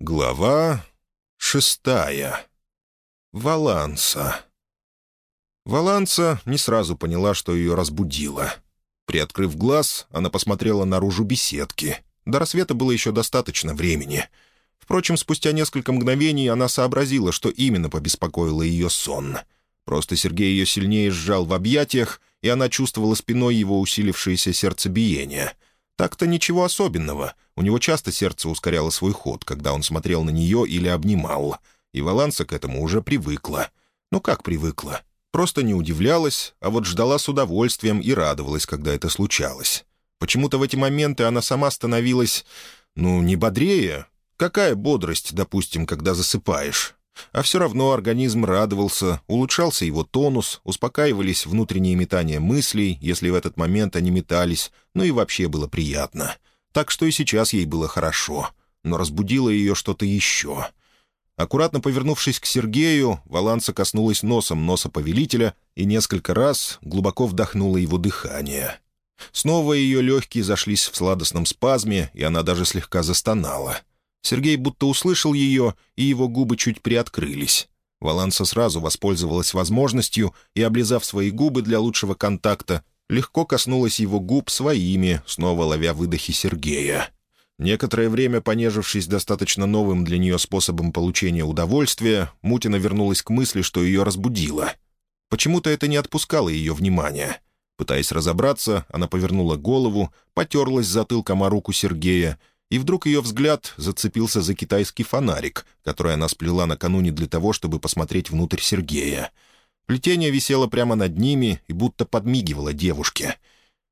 Глава шестая. Валанса. Валанса не сразу поняла, что ее разбудило. Приоткрыв глаз, она посмотрела наружу беседки. До рассвета было еще достаточно времени. Впрочем, спустя несколько мгновений она сообразила, что именно побеспокоило ее сон. Просто Сергей ее сильнее сжал в объятиях, и она чувствовала спиной его усилившееся сердцебиение — так-то ничего особенного. У него часто сердце ускоряло свой ход, когда он смотрел на нее или обнимал. И Валанса к этому уже привыкла. Ну как привыкла? Просто не удивлялась, а вот ждала с удовольствием и радовалась, когда это случалось. Почему-то в эти моменты она сама становилась, ну, не бодрее. Какая бодрость, допустим, когда засыпаешь? А все равно организм радовался, улучшался его тонус, успокаивались внутренние метания мыслей, если в этот момент они метались, ну и вообще было приятно. Так что и сейчас ей было хорошо, но разбудило ее что-то еще. Аккуратно повернувшись к Сергею, Валанса коснулась носом носа повелителя и несколько раз глубоко вдохнула его дыхание. Снова ее легкие зашлись в сладостном спазме, и она даже слегка застонала — Сергей будто услышал ее, и его губы чуть приоткрылись. Валанса сразу воспользовалась возможностью и, облизав свои губы для лучшего контакта, легко коснулась его губ своими, снова ловя выдохи Сергея. Некоторое время, понежившись достаточно новым для нее способом получения удовольствия, Мутина вернулась к мысли, что ее разбудило. Почему-то это не отпускало ее внимания. Пытаясь разобраться, она повернула голову, потерлась затылком о руку Сергея и вдруг ее взгляд зацепился за китайский фонарик, который она сплела накануне для того, чтобы посмотреть внутрь Сергея. Плетение висело прямо над ними и будто подмигивало девушке.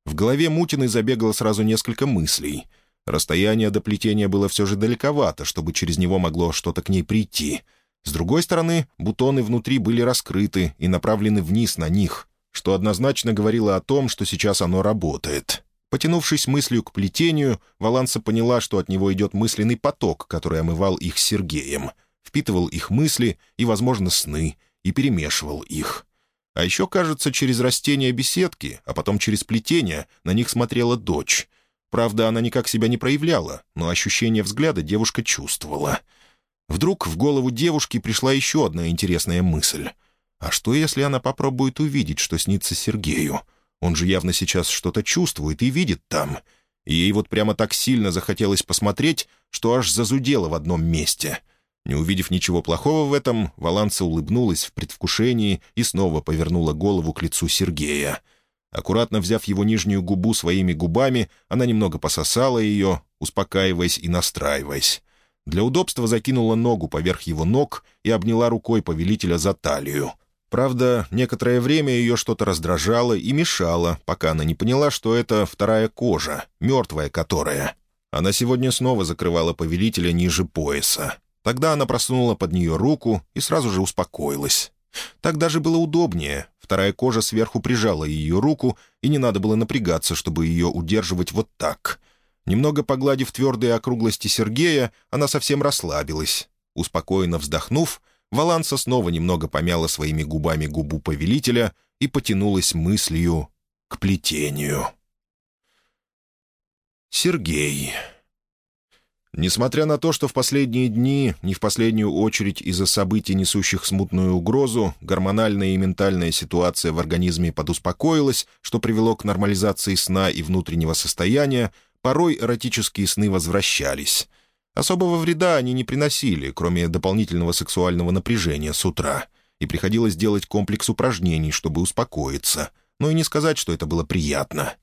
В голове Мутиной забегало сразу несколько мыслей. Расстояние до плетения было все же далековато, чтобы через него могло что-то к ней прийти. С другой стороны, бутоны внутри были раскрыты и направлены вниз на них, что однозначно говорило о том, что сейчас оно работает. Потянувшись мыслью к плетению, Валанса поняла, что от него идет мысленный поток, который омывал их Сергеем, впитывал их мысли и, возможно, сны, и перемешивал их. А еще, кажется, через растения беседки, а потом через плетение на них смотрела дочь. Правда, она никак себя не проявляла, но ощущение взгляда девушка чувствовала. Вдруг в голову девушки пришла еще одна интересная мысль. А что, если она попробует увидеть, что снится Сергею? Он же явно сейчас что-то чувствует и видит там. И ей вот прямо так сильно захотелось посмотреть, что аж зазудело в одном месте. Не увидев ничего плохого в этом, Валанса улыбнулась в предвкушении и снова повернула голову к лицу Сергея. Аккуратно взяв его нижнюю губу своими губами, она немного пососала ее, успокаиваясь и настраиваясь. Для удобства закинула ногу поверх его ног и обняла рукой повелителя за талию — Правда, некоторое время ее что-то раздражало и мешало, пока она не поняла, что это вторая кожа, мертвая которая. Она сегодня снова закрывала повелителя ниже пояса. Тогда она просунула под нее руку и сразу же успокоилась. Так даже было удобнее. Вторая кожа сверху прижала ее руку, и не надо было напрягаться, чтобы ее удерживать вот так. Немного погладив твердые округлости Сергея, она совсем расслабилась. Успокоенно вздохнув, Валанса снова немного помяла своими губами губу повелителя и потянулась мыслью к плетению. Сергей. Несмотря на то, что в последние дни, не в последнюю очередь из-за событий, несущих смутную угрозу, гормональная и ментальная ситуация в организме подуспокоилась, что привело к нормализации сна и внутреннего состояния, порой эротические сны возвращались — Особого вреда они не приносили, кроме дополнительного сексуального напряжения с утра, и приходилось делать комплекс упражнений, чтобы успокоиться, но и не сказать, что это было приятно.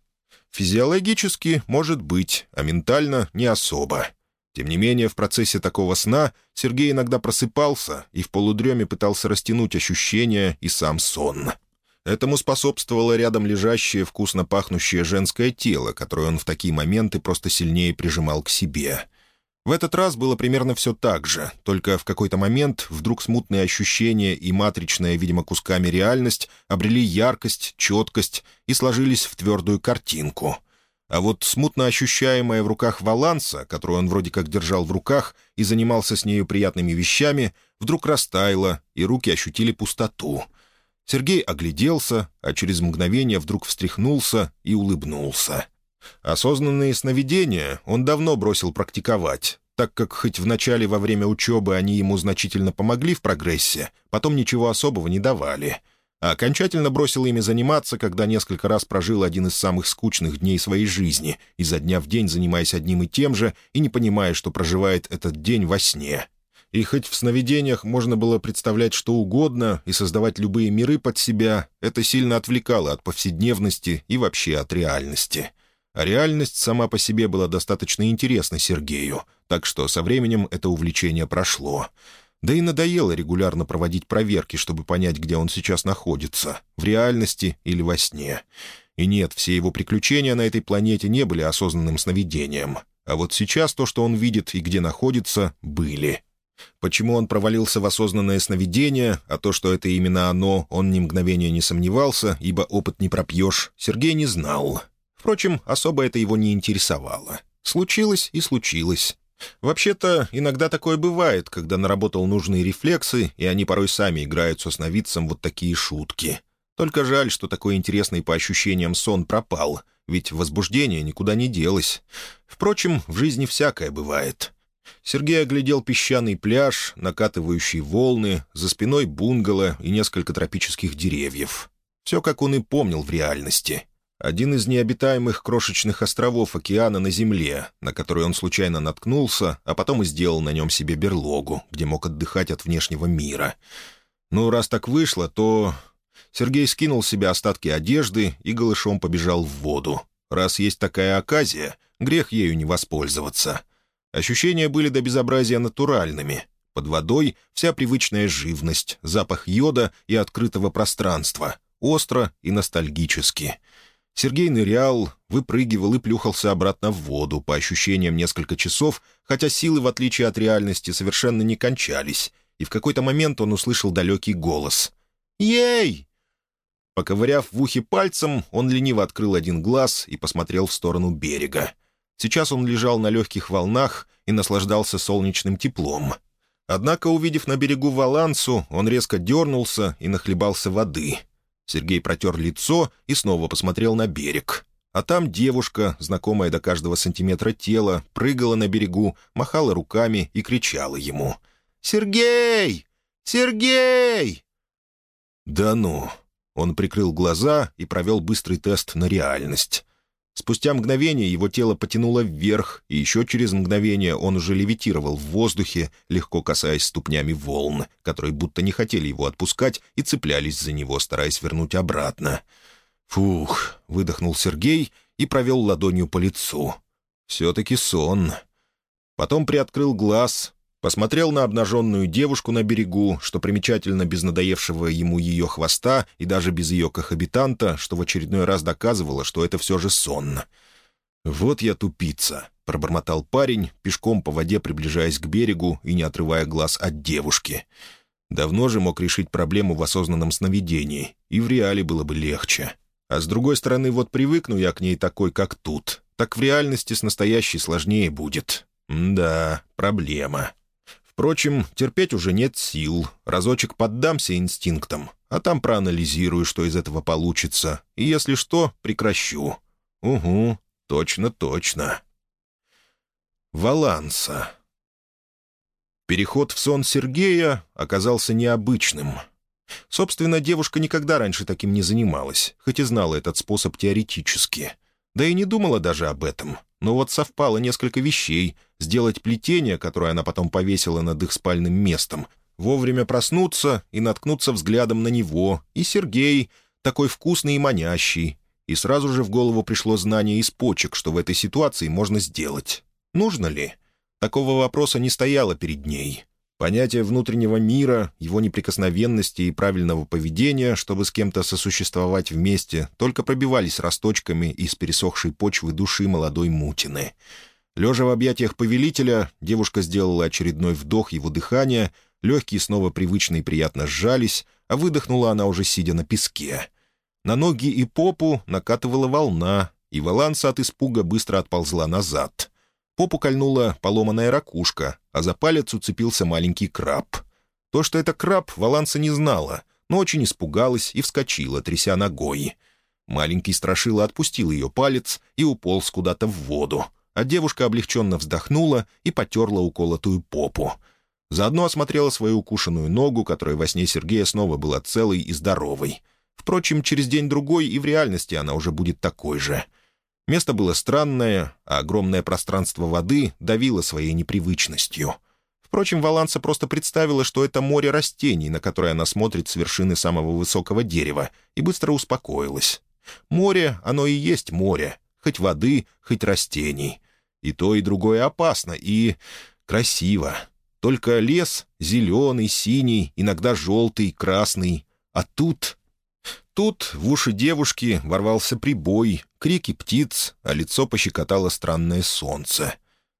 Физиологически, может быть, а ментально — не особо. Тем не менее, в процессе такого сна Сергей иногда просыпался и в полудреме пытался растянуть ощущения и сам сон. Этому способствовало рядом лежащее вкусно пахнущее женское тело, которое он в такие моменты просто сильнее прижимал к себе — в этот раз было примерно все так же, только в какой-то момент вдруг смутные ощущения и матричная, видимо, кусками реальность обрели яркость, четкость и сложились в твердую картинку. А вот смутно ощущаемая в руках валанса, которую он вроде как держал в руках и занимался с нею приятными вещами, вдруг растаяла, и руки ощутили пустоту. Сергей огляделся, а через мгновение вдруг встряхнулся и улыбнулся. Осознанные сновидения он давно бросил практиковать, так как хоть в начале во время учебы они ему значительно помогли в прогрессе, потом ничего особого не давали. А окончательно бросил ими заниматься, когда несколько раз прожил один из самых скучных дней своей жизни, изо дня в день занимаясь одним и тем же и не понимая, что проживает этот день во сне. И хоть в сновидениях можно было представлять что угодно и создавать любые миры под себя, это сильно отвлекало от повседневности и вообще от реальности. Реальность сама по себе была достаточно интересна Сергею, так что со временем это увлечение прошло. Да и надоело регулярно проводить проверки, чтобы понять, где он сейчас находится, в реальности или во сне. И нет, все его приключения на этой планете не были осознанным сновидением. А вот сейчас то, что он видит и где находится, были. Почему он провалился в осознанное сновидение, а то, что это именно оно, он ни мгновения не сомневался, ибо опыт не пропьешь, Сергей не знал. Впрочем, особо это его не интересовало. Случилось и случилось. Вообще-то, иногда такое бывает, когда наработал нужные рефлексы, и они порой сами играют со сновидцем вот такие шутки. Только жаль, что такой интересный по ощущениям сон пропал, ведь возбуждение никуда не делось. Впрочем, в жизни всякое бывает. Сергей оглядел песчаный пляж, накатывающие волны, за спиной бунгало и несколько тропических деревьев. Все, как он и помнил в реальности. Один из необитаемых крошечных островов океана на Земле, на который он случайно наткнулся, а потом и сделал на нем себе берлогу, где мог отдыхать от внешнего мира. Ну, раз так вышло, то... Сергей скинул с себя остатки одежды и голышом побежал в воду. Раз есть такая оказия, грех ею не воспользоваться — Ощущения были до безобразия натуральными. Под водой вся привычная живность, запах йода и открытого пространства, остро и ностальгически. Сергей нырял, выпрыгивал и плюхался обратно в воду, по ощущениям несколько часов, хотя силы, в отличие от реальности, совершенно не кончались, и в какой-то момент он услышал далекий голос. «Ей!» Поковыряв в ухе пальцем, он лениво открыл один глаз и посмотрел в сторону берега. Сейчас он лежал на легких волнах и наслаждался солнечным теплом. Однако, увидев на берегу Валансу, он резко дернулся и нахлебался воды. Сергей протер лицо и снова посмотрел на берег. А там девушка, знакомая до каждого сантиметра тела, прыгала на берегу, махала руками и кричала ему. «Сергей! Сергей!» «Да ну!» Он прикрыл глаза и провел быстрый тест на реальность. Спустя мгновение его тело потянуло вверх, и еще через мгновение он уже левитировал в воздухе, легко касаясь ступнями волн, которые будто не хотели его отпускать и цеплялись за него, стараясь вернуть обратно. «Фух!» — выдохнул Сергей и провел ладонью по лицу. «Все-таки сон». Потом приоткрыл глаз, Посмотрел на обнаженную девушку на берегу, что примечательно без надоевшего ему ее хвоста и даже без ее кохабитанта, что в очередной раз доказывало, что это все же сон. «Вот я тупица», — пробормотал парень, пешком по воде приближаясь к берегу и не отрывая глаз от девушки. Давно же мог решить проблему в осознанном сновидении, и в реале было бы легче. А с другой стороны, вот привыкну я к ней такой, как тут, так в реальности с настоящей сложнее будет. М да, проблема. Впрочем, терпеть уже нет сил. Разочек поддамся инстинктам, а там проанализирую, что из этого получится. И если что, прекращу. Угу, точно-точно. Валанса. Переход в сон Сергея оказался необычным. Собственно, девушка никогда раньше таким не занималась, хоть и знала этот способ теоретически. Да и не думала даже об этом. Но вот совпало несколько вещей. Сделать плетение, которое она потом повесила над их спальным местом, вовремя проснуться и наткнуться взглядом на него, и Сергей, такой вкусный и манящий. И сразу же в голову пришло знание из почек, что в этой ситуации можно сделать. Нужно ли? Такого вопроса не стояло перед ней. Понятие внутреннего мира, его неприкосновенности и правильного поведения, чтобы с кем-то сосуществовать вместе, только пробивались росточками из пересохшей почвы души молодой Мутины. Лежа в объятиях повелителя, девушка сделала очередной вдох его дыхания, легкие снова привычно и приятно сжались, а выдохнула она уже сидя на песке. На ноги и попу накатывала волна, и Валанса от испуга быстро отползла назад. Попу кольнула поломанная ракушка, а за палец уцепился маленький краб. То, что это краб, Валанса не знала, но очень испугалась и вскочила, тряся ногой. Маленький страшила отпустил ее палец и уполз куда-то в воду. А девушка облегченно вздохнула и потерла уколотую попу. Заодно осмотрела свою укушенную ногу, которая во сне Сергея снова была целой и здоровой. Впрочем, через день-другой и в реальности она уже будет такой же. Место было странное, а огромное пространство воды давило своей непривычностью. Впрочем, Валанса просто представила, что это море растений, на которое она смотрит с вершины самого высокого дерева, и быстро успокоилась. Море, оно и есть море, хоть воды, хоть растений. И то, и другое опасно, и красиво. Только лес зеленый, синий, иногда желтый, красный. А тут Тут в уши девушки ворвался прибой, крики птиц, а лицо пощекотало странное солнце.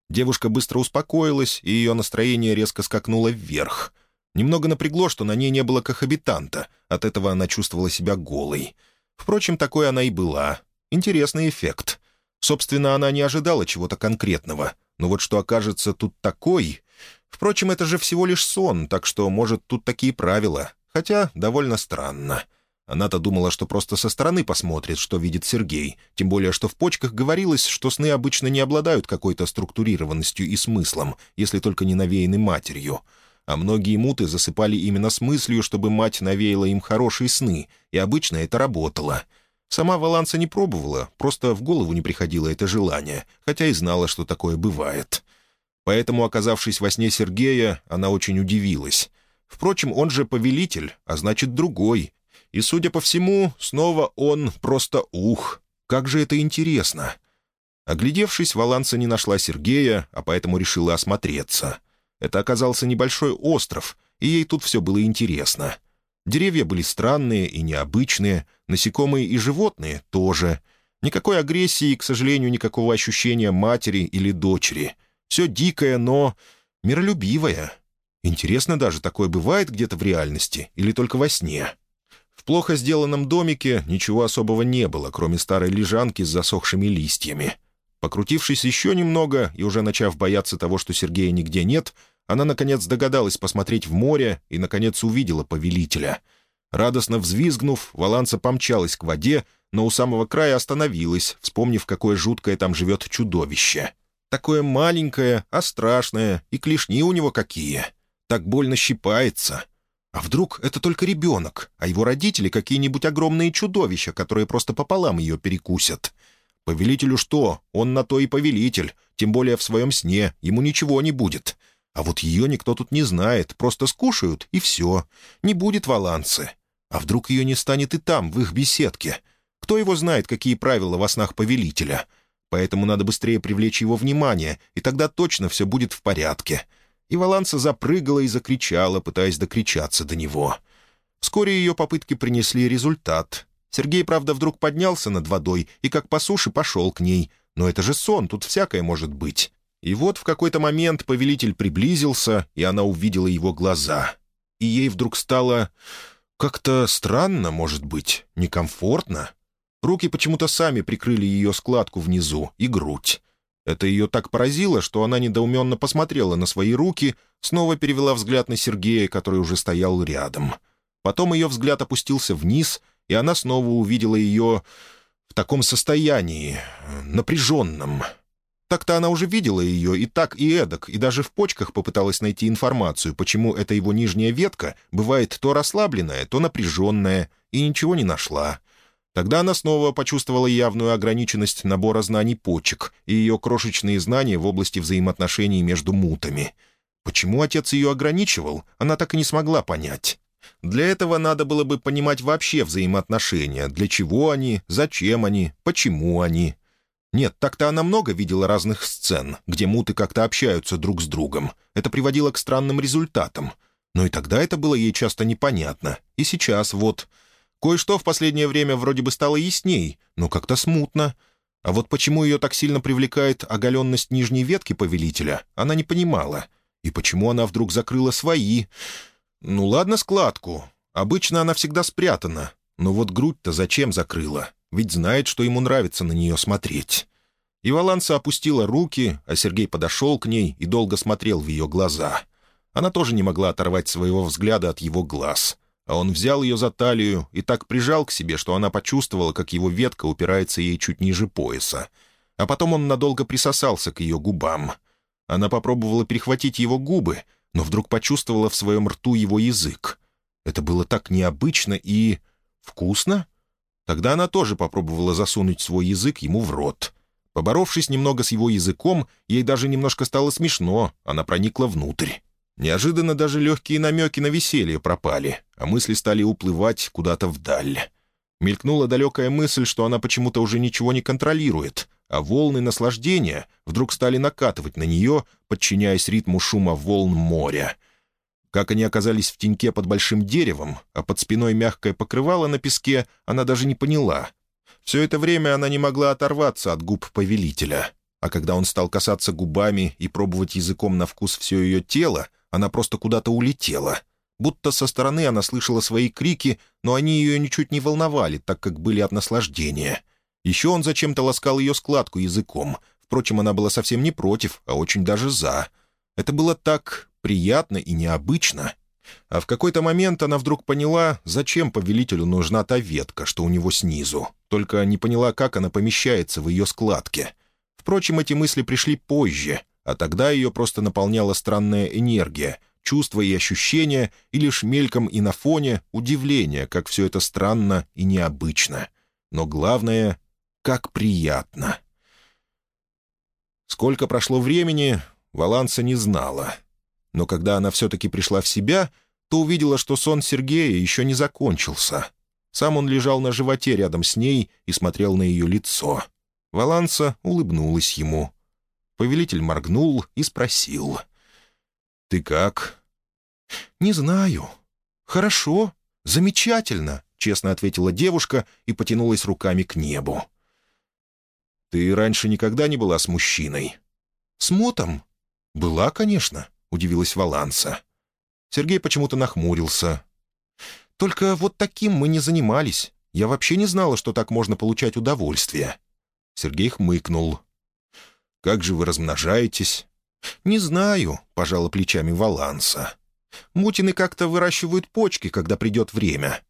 Девушка быстро успокоилась, и ее настроение резко скакнуло вверх. Немного напрягло, что на ней не было кохабитанта, от этого она чувствовала себя голой. Впрочем, такой она и была. Интересный эффект. Собственно, она не ожидала чего-то конкретного. Но вот что окажется тут такой... Впрочем, это же всего лишь сон, так что, может, тут такие правила. Хотя довольно странно. Она-то думала, что просто со стороны посмотрит, что видит Сергей, тем более, что в почках говорилось, что сны обычно не обладают какой-то структурированностью и смыслом, если только не навеяны матерью. А многие муты засыпали именно с мыслью, чтобы мать навеяла им хорошие сны, и обычно это работало. Сама Валанса не пробовала, просто в голову не приходило это желание, хотя и знала, что такое бывает. Поэтому, оказавшись во сне Сергея, она очень удивилась. Впрочем, он же повелитель, а значит, другой, и, судя по всему, снова он просто ух. Как же это интересно. Оглядевшись, Валанса не нашла Сергея, а поэтому решила осмотреться. Это оказался небольшой остров, и ей тут все было интересно. Деревья были странные и необычные, насекомые и животные тоже. Никакой агрессии, к сожалению, никакого ощущения матери или дочери. Все дикое, но миролюбивое. Интересно даже, такое бывает где-то в реальности или только во сне?» В плохо сделанном домике ничего особого не было, кроме старой лежанки с засохшими листьями. Покрутившись еще немного и уже начав бояться того, что Сергея нигде нет, она, наконец, догадалась посмотреть в море и, наконец, увидела повелителя. Радостно взвизгнув, Валанса помчалась к воде, но у самого края остановилась, вспомнив, какое жуткое там живет чудовище. Такое маленькое, а страшное, и клешни у него какие. Так больно щипается. А вдруг это только ребенок, а его родители какие-нибудь огромные чудовища, которые просто пополам ее перекусят? Повелителю что? Он на то и повелитель, тем более в своем сне, ему ничего не будет. А вот ее никто тут не знает, просто скушают, и все. Не будет валансы. А вдруг ее не станет и там, в их беседке? Кто его знает, какие правила во снах повелителя? Поэтому надо быстрее привлечь его внимание, и тогда точно все будет в порядке и Валанса запрыгала и закричала, пытаясь докричаться до него. Вскоре ее попытки принесли результат. Сергей, правда, вдруг поднялся над водой и как по суше пошел к ней. Но это же сон, тут всякое может быть. И вот в какой-то момент повелитель приблизился, и она увидела его глаза. И ей вдруг стало как-то странно, может быть, некомфортно. Руки почему-то сами прикрыли ее складку внизу и грудь. Это ее так поразило, что она недоуменно посмотрела на свои руки, снова перевела взгляд на Сергея, который уже стоял рядом. Потом ее взгляд опустился вниз, и она снова увидела ее в таком состоянии, напряженном. Так-то она уже видела ее и так, и эдак, и даже в почках попыталась найти информацию, почему эта его нижняя ветка бывает то расслабленная, то напряженная, и ничего не нашла. Тогда она снова почувствовала явную ограниченность набора знаний почек и ее крошечные знания в области взаимоотношений между мутами. Почему отец ее ограничивал, она так и не смогла понять. Для этого надо было бы понимать вообще взаимоотношения, для чего они, зачем они, почему они. Нет, так-то она много видела разных сцен, где муты как-то общаются друг с другом. Это приводило к странным результатам. Но и тогда это было ей часто непонятно. И сейчас вот... Кое-что в последнее время вроде бы стало ясней, но как-то смутно. А вот почему ее так сильно привлекает оголенность нижней ветки повелителя, она не понимала. И почему она вдруг закрыла свои... Ну ладно, складку. Обычно она всегда спрятана. Но вот грудь-то зачем закрыла? Ведь знает, что ему нравится на нее смотреть. И Валанса опустила руки, а Сергей подошел к ней и долго смотрел в ее глаза. Она тоже не могла оторвать своего взгляда от его глаз а он взял ее за талию и так прижал к себе, что она почувствовала, как его ветка упирается ей чуть ниже пояса. а потом он надолго присосался к ее губам. Она попробовала перехватить его губы, но вдруг почувствовала в своем рту его язык. Это было так необычно и... вкусно? Тогда она тоже попробовала засунуть свой язык ему в рот. Поборовшись немного с его языком, ей даже немножко стало смешно, она проникла внутрь. Неожиданно даже легкие намеки на веселье пропали, а мысли стали уплывать куда-то вдаль. Мелькнула далекая мысль, что она почему-то уже ничего не контролирует, а волны наслаждения вдруг стали накатывать на нее, подчиняясь ритму шума волн моря. Как они оказались в теньке под большим деревом, а под спиной мягкое покрывало на песке, она даже не поняла. Все это время она не могла оторваться от губ повелителя. А когда он стал касаться губами и пробовать языком на вкус все ее тело, она просто куда-то улетела. Будто со стороны она слышала свои крики, но они ее ничуть не волновали, так как были от наслаждения. Еще он зачем-то ласкал ее складку языком. Впрочем, она была совсем не против, а очень даже за. Это было так приятно и необычно. А в какой-то момент она вдруг поняла, зачем повелителю нужна та ветка, что у него снизу. Только не поняла, как она помещается в ее складке. Впрочем, эти мысли пришли позже, а тогда ее просто наполняла странная энергия, чувства и ощущения, и лишь мельком и на фоне удивление, как все это странно и необычно. Но главное — как приятно. Сколько прошло времени, Валанса не знала. Но когда она все-таки пришла в себя, то увидела, что сон Сергея еще не закончился. Сам он лежал на животе рядом с ней и смотрел на ее лицо. Валанса улыбнулась ему. Повелитель моргнул и спросил. «Ты как?» «Не знаю. Хорошо. Замечательно», — честно ответила девушка и потянулась руками к небу. «Ты раньше никогда не была с мужчиной?» «С Мотом?» «Была, конечно», — удивилась Валанса. Сергей почему-то нахмурился. «Только вот таким мы не занимались. Я вообще не знала, что так можно получать удовольствие». Сергей хмыкнул. Как же вы размножаетесь?» «Не знаю», — пожала плечами Валанса. «Мутины как-то выращивают почки, когда придет время.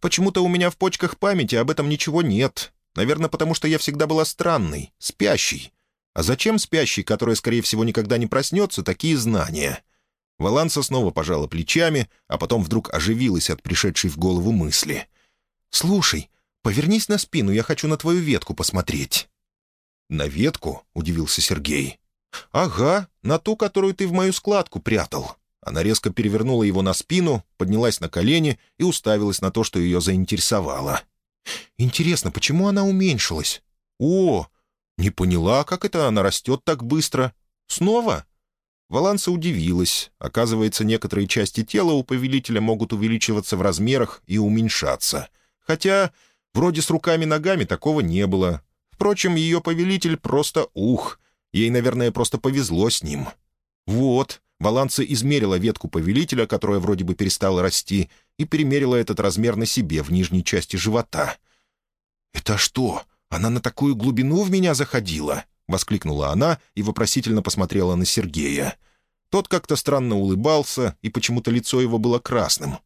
Почему-то у меня в почках памяти об этом ничего нет. Наверное, потому что я всегда была странной, спящей. А зачем спящей, которая, скорее всего, никогда не проснется, такие знания?» Валанса снова пожала плечами, а потом вдруг оживилась от пришедшей в голову мысли. «Слушай, повернись на спину, я хочу на твою ветку посмотреть». «На ветку?» — удивился Сергей. «Ага, на ту, которую ты в мою складку прятал». Она резко перевернула его на спину, поднялась на колени и уставилась на то, что ее заинтересовало. «Интересно, почему она уменьшилась?» «О, не поняла, как это она растет так быстро. Снова?» Валанса удивилась. Оказывается, некоторые части тела у повелителя могут увеличиваться в размерах и уменьшаться. Хотя, вроде с руками-ногами такого не было. Впрочем, ее повелитель просто ух. Ей, наверное, просто повезло с ним. Вот, Баланса измерила ветку повелителя, которая вроде бы перестала расти, и перемерила этот размер на себе в нижней части живота. «Это что, она на такую глубину в меня заходила?» — воскликнула она и вопросительно посмотрела на Сергея. Тот как-то странно улыбался, и почему-то лицо его было красным.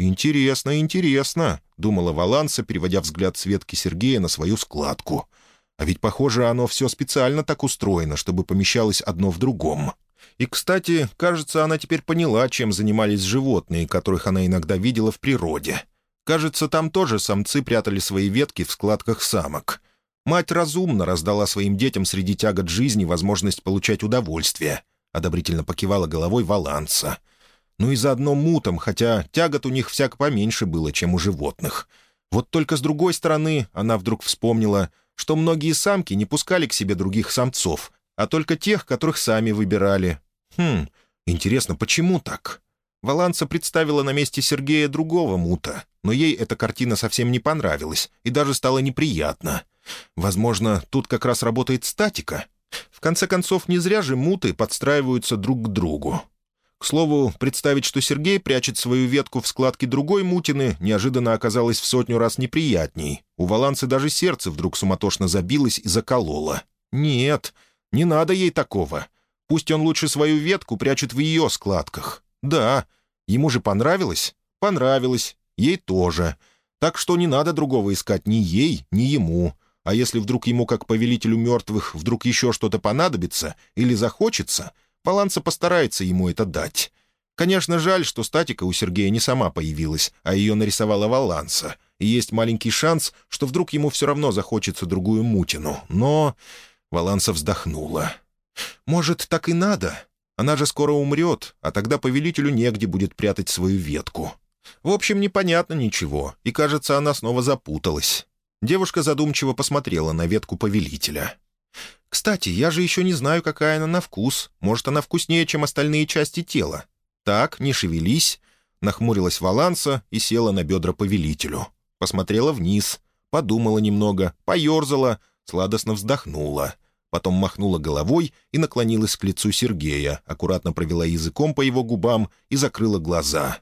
«Интересно, интересно», — думала Валанса, переводя взгляд с ветки Сергея на свою складку. А ведь, похоже, оно все специально так устроено, чтобы помещалось одно в другом. И, кстати, кажется, она теперь поняла, чем занимались животные, которых она иногда видела в природе. Кажется, там тоже самцы прятали свои ветки в складках самок. Мать разумно раздала своим детям среди тягот жизни возможность получать удовольствие. Одобрительно покивала головой Валанса. Ну и заодно мутом, хотя тягот у них всяк поменьше было, чем у животных. Вот только с другой стороны она вдруг вспомнила — что многие самки не пускали к себе других самцов, а только тех, которых сами выбирали. Хм, интересно, почему так? Валанса представила на месте Сергея другого мута, но ей эта картина совсем не понравилась и даже стало неприятно. Возможно, тут как раз работает статика. В конце концов, не зря же муты подстраиваются друг к другу. К слову, представить, что Сергей прячет свою ветку в складке другой мутины, неожиданно оказалось в сотню раз неприятней. У Валанцы даже сердце вдруг суматошно забилось и закололо. «Нет, не надо ей такого. Пусть он лучше свою ветку прячет в ее складках. Да, ему же понравилось? Понравилось. Ей тоже. Так что не надо другого искать ни ей, ни ему. А если вдруг ему, как повелителю мертвых, вдруг еще что-то понадобится или захочется, Валанса постарается ему это дать. Конечно, жаль, что статика у Сергея не сама появилась, а ее нарисовала Валанса, и есть маленький шанс, что вдруг ему все равно захочется другую мутину. Но... Валанса вздохнула. «Может, так и надо? Она же скоро умрет, а тогда повелителю негде будет прятать свою ветку. В общем, непонятно ничего, и, кажется, она снова запуталась. Девушка задумчиво посмотрела на ветку повелителя. «Кстати, я же еще не знаю, какая она на вкус. Может, она вкуснее, чем остальные части тела. Так, не шевелись». Нахмурилась Валанса и села на бедра повелителю. Посмотрела вниз, подумала немного, поерзала, сладостно вздохнула. Потом махнула головой и наклонилась к лицу Сергея, аккуратно провела языком по его губам и закрыла глаза.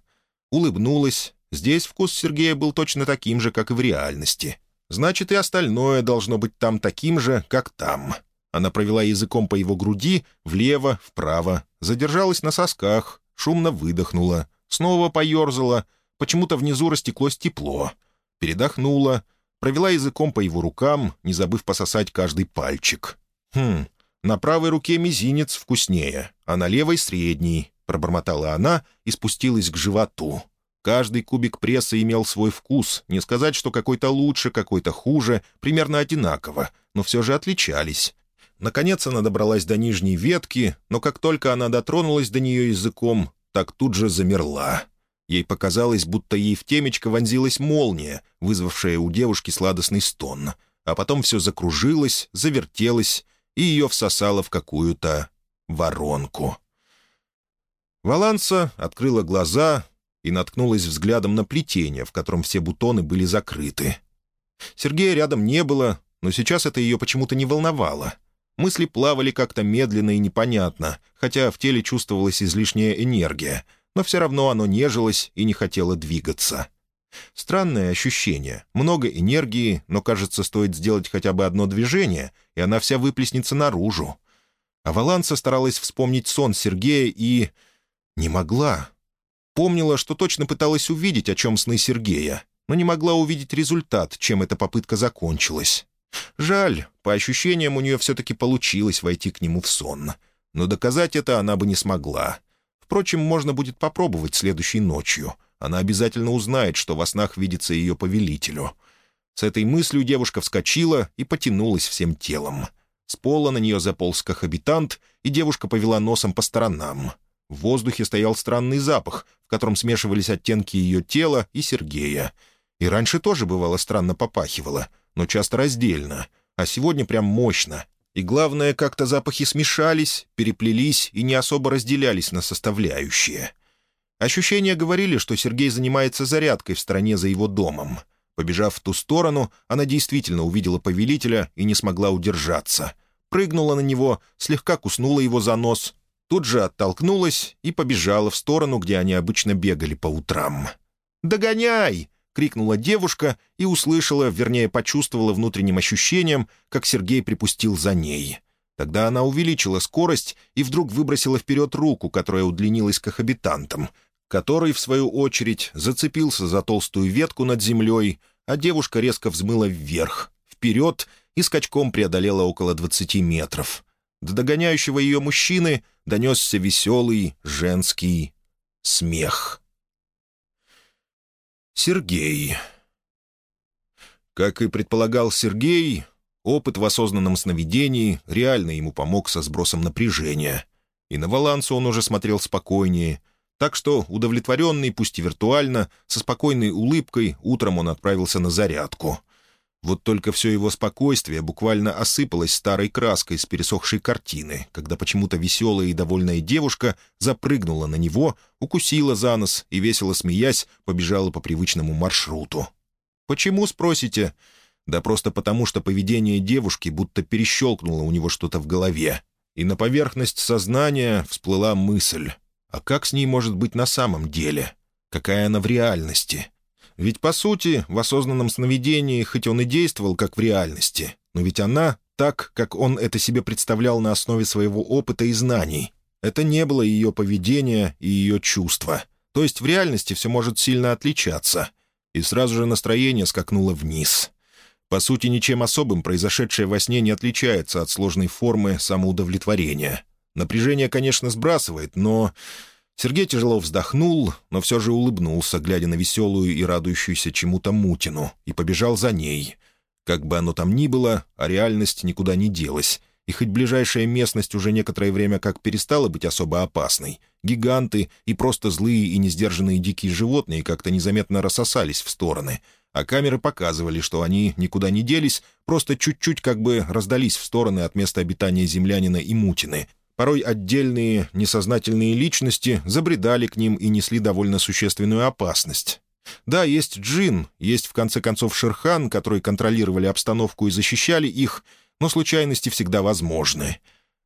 Улыбнулась. Здесь вкус Сергея был точно таким же, как и в реальности. Значит, и остальное должно быть там таким же, как там. Она провела языком по его груди, влево, вправо, задержалась на сосках, шумно выдохнула, снова поерзала, почему-то внизу растеклось тепло. Передохнула, провела языком по его рукам, не забыв пососать каждый пальчик. «Хм, на правой руке мизинец вкуснее, а на левой — средний», — пробормотала она и спустилась к животу. Каждый кубик пресса имел свой вкус, не сказать, что какой-то лучше, какой-то хуже, примерно одинаково, но все же отличались. Наконец она добралась до нижней ветки, но как только она дотронулась до нее языком, так тут же замерла. Ей показалось, будто ей в темечко вонзилась молния, вызвавшая у девушки сладостный стон. А потом все закружилось, завертелось, и ее всосало в какую-то воронку. Валанса открыла глаза и наткнулась взглядом на плетение, в котором все бутоны были закрыты. Сергея рядом не было, но сейчас это ее почему-то не волновало. Мысли плавали как-то медленно и непонятно, хотя в теле чувствовалась излишняя энергия, но все равно оно нежилось и не хотело двигаться. Странное ощущение. Много энергии, но, кажется, стоит сделать хотя бы одно движение, и она вся выплеснется наружу. А Валанса старалась вспомнить сон Сергея и... не могла. Помнила, что точно пыталась увидеть, о чем сны Сергея, но не могла увидеть результат, чем эта попытка закончилась. Жаль, по ощущениям у нее все-таки получилось войти к нему в сон. Но доказать это она бы не смогла. Впрочем, можно будет попробовать следующей ночью — она обязательно узнает, что во снах видится ее повелителю. С этой мыслью девушка вскочила и потянулась всем телом. С пола на нее заполз кохабитант, и девушка повела носом по сторонам. В воздухе стоял странный запах, в котором смешивались оттенки ее тела и Сергея. И раньше тоже бывало странно попахивало, но часто раздельно, а сегодня прям мощно. И главное, как-то запахи смешались, переплелись и не особо разделялись на составляющие — Ощущения говорили, что Сергей занимается зарядкой в стороне за его домом. Побежав в ту сторону, она действительно увидела повелителя и не смогла удержаться. Прыгнула на него, слегка куснула его за нос, тут же оттолкнулась и побежала в сторону, где они обычно бегали по утрам. «Догоняй!» — крикнула девушка и услышала, вернее, почувствовала внутренним ощущением, как Сергей припустил за ней. Тогда она увеличила скорость и вдруг выбросила вперед руку, которая удлинилась к обитантам — который, в свою очередь, зацепился за толстую ветку над землей, а девушка резко взмыла вверх, вперед и скачком преодолела около двадцати метров. До догоняющего ее мужчины донесся веселый женский смех. Сергей. Как и предполагал Сергей, опыт в осознанном сновидении реально ему помог со сбросом напряжения. И на Валансу он уже смотрел спокойнее — так что, удовлетворенный, пусть и виртуально, со спокойной улыбкой, утром он отправился на зарядку. Вот только все его спокойствие буквально осыпалось старой краской с пересохшей картины, когда почему-то веселая и довольная девушка запрыгнула на него, укусила за нос и, весело смеясь, побежала по привычному маршруту. «Почему?» — спросите. Да просто потому, что поведение девушки будто перещелкнуло у него что-то в голове, и на поверхность сознания всплыла мысль — а как с ней может быть на самом деле? Какая она в реальности? Ведь, по сути, в осознанном сновидении, хоть он и действовал как в реальности, но ведь она так, как он это себе представлял на основе своего опыта и знаний. Это не было ее поведение и ее чувства. То есть в реальности все может сильно отличаться. И сразу же настроение скакнуло вниз. По сути, ничем особым произошедшее во сне не отличается от сложной формы самоудовлетворения. Напряжение, конечно, сбрасывает, но... Сергей тяжело вздохнул, но все же улыбнулся, глядя на веселую и радующуюся чему-то Мутину, и побежал за ней. Как бы оно там ни было, а реальность никуда не делась. И хоть ближайшая местность уже некоторое время как перестала быть особо опасной, гиганты и просто злые и несдержанные дикие животные как-то незаметно рассосались в стороны — а камеры показывали, что они никуда не делись, просто чуть-чуть как бы раздались в стороны от места обитания землянина и Мутины. Порой отдельные несознательные личности забредали к ним и несли довольно существенную опасность. Да, есть Джин, есть в конце концов Шерхан, которые контролировали обстановку и защищали их, но случайности всегда возможны.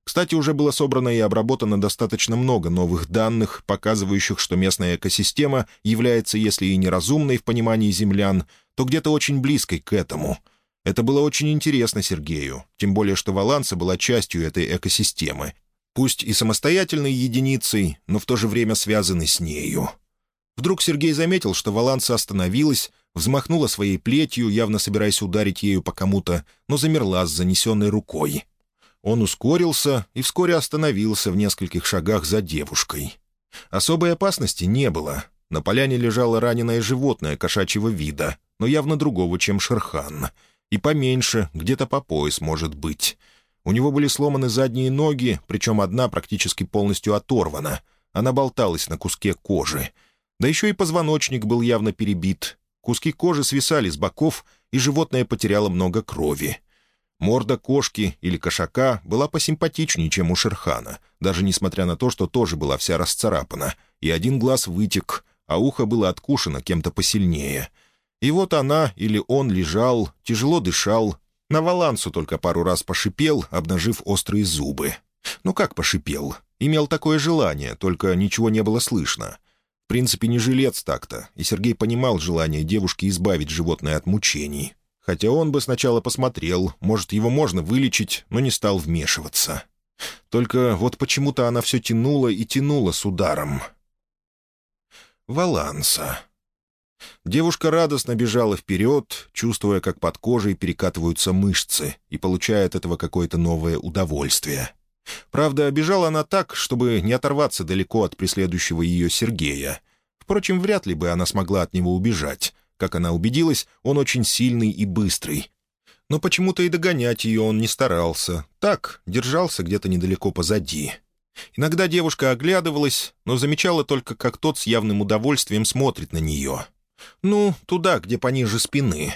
Кстати, уже было собрано и обработано достаточно много новых данных, показывающих, что местная экосистема является, если и неразумной в понимании землян, то где-то очень близкой к этому. Это было очень интересно Сергею, тем более что Валанса была частью этой экосистемы, пусть и самостоятельной единицей, но в то же время связанной с нею. Вдруг Сергей заметил, что Валанса остановилась, взмахнула своей плетью, явно собираясь ударить ею по кому-то, но замерла с занесенной рукой. Он ускорился и вскоре остановился в нескольких шагах за девушкой. Особой опасности не было. На поляне лежало раненое животное кошачьего вида, но явно другого, чем Шерхан. И поменьше, где-то по пояс, может быть. У него были сломаны задние ноги, причем одна практически полностью оторвана. Она болталась на куске кожи. Да еще и позвоночник был явно перебит. Куски кожи свисали с боков, и животное потеряло много крови. Морда кошки или кошака была посимпатичнее, чем у Шерхана, даже несмотря на то, что тоже была вся расцарапана, и один глаз вытек, а ухо было откушено кем-то посильнее. И вот она или он лежал, тяжело дышал, на валансу только пару раз пошипел, обнажив острые зубы. Ну как пошипел? Имел такое желание, только ничего не было слышно. В принципе, не жилец так-то, и Сергей понимал желание девушки избавить животное от мучений. Хотя он бы сначала посмотрел, может, его можно вылечить, но не стал вмешиваться. Только вот почему-то она все тянула и тянула с ударом. Валанса. Девушка радостно бежала вперед, чувствуя, как под кожей перекатываются мышцы, и получая от этого какое-то новое удовольствие. Правда, бежала она так, чтобы не оторваться далеко от преследующего ее Сергея. Впрочем, вряд ли бы она смогла от него убежать. Как она убедилась, он очень сильный и быстрый. Но почему-то и догонять ее он не старался. Так, держался где-то недалеко позади. Иногда девушка оглядывалась, но замечала только, как тот с явным удовольствием смотрит на нее. Ну, туда, где пониже спины.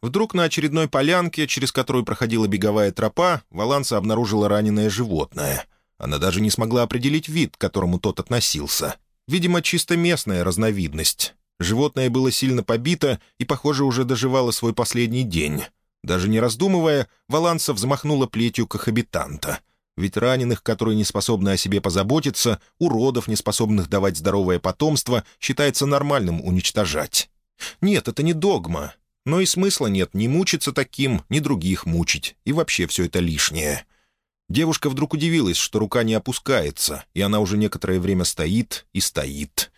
Вдруг на очередной полянке, через которую проходила беговая тропа, Валанса обнаружила раненое животное. Она даже не смогла определить вид, к которому тот относился. Видимо, чисто местная разновидность. Животное было сильно побито и, похоже, уже доживало свой последний день. Даже не раздумывая, Валанса взмахнула плетью кохабитанта. Ведь раненых, которые не способны о себе позаботиться, уродов, не способных давать здоровое потомство, считается нормальным уничтожать. Нет, это не догма. Но и смысла нет ни мучиться таким, ни других мучить. И вообще все это лишнее. Девушка вдруг удивилась, что рука не опускается, и она уже некоторое время стоит и стоит.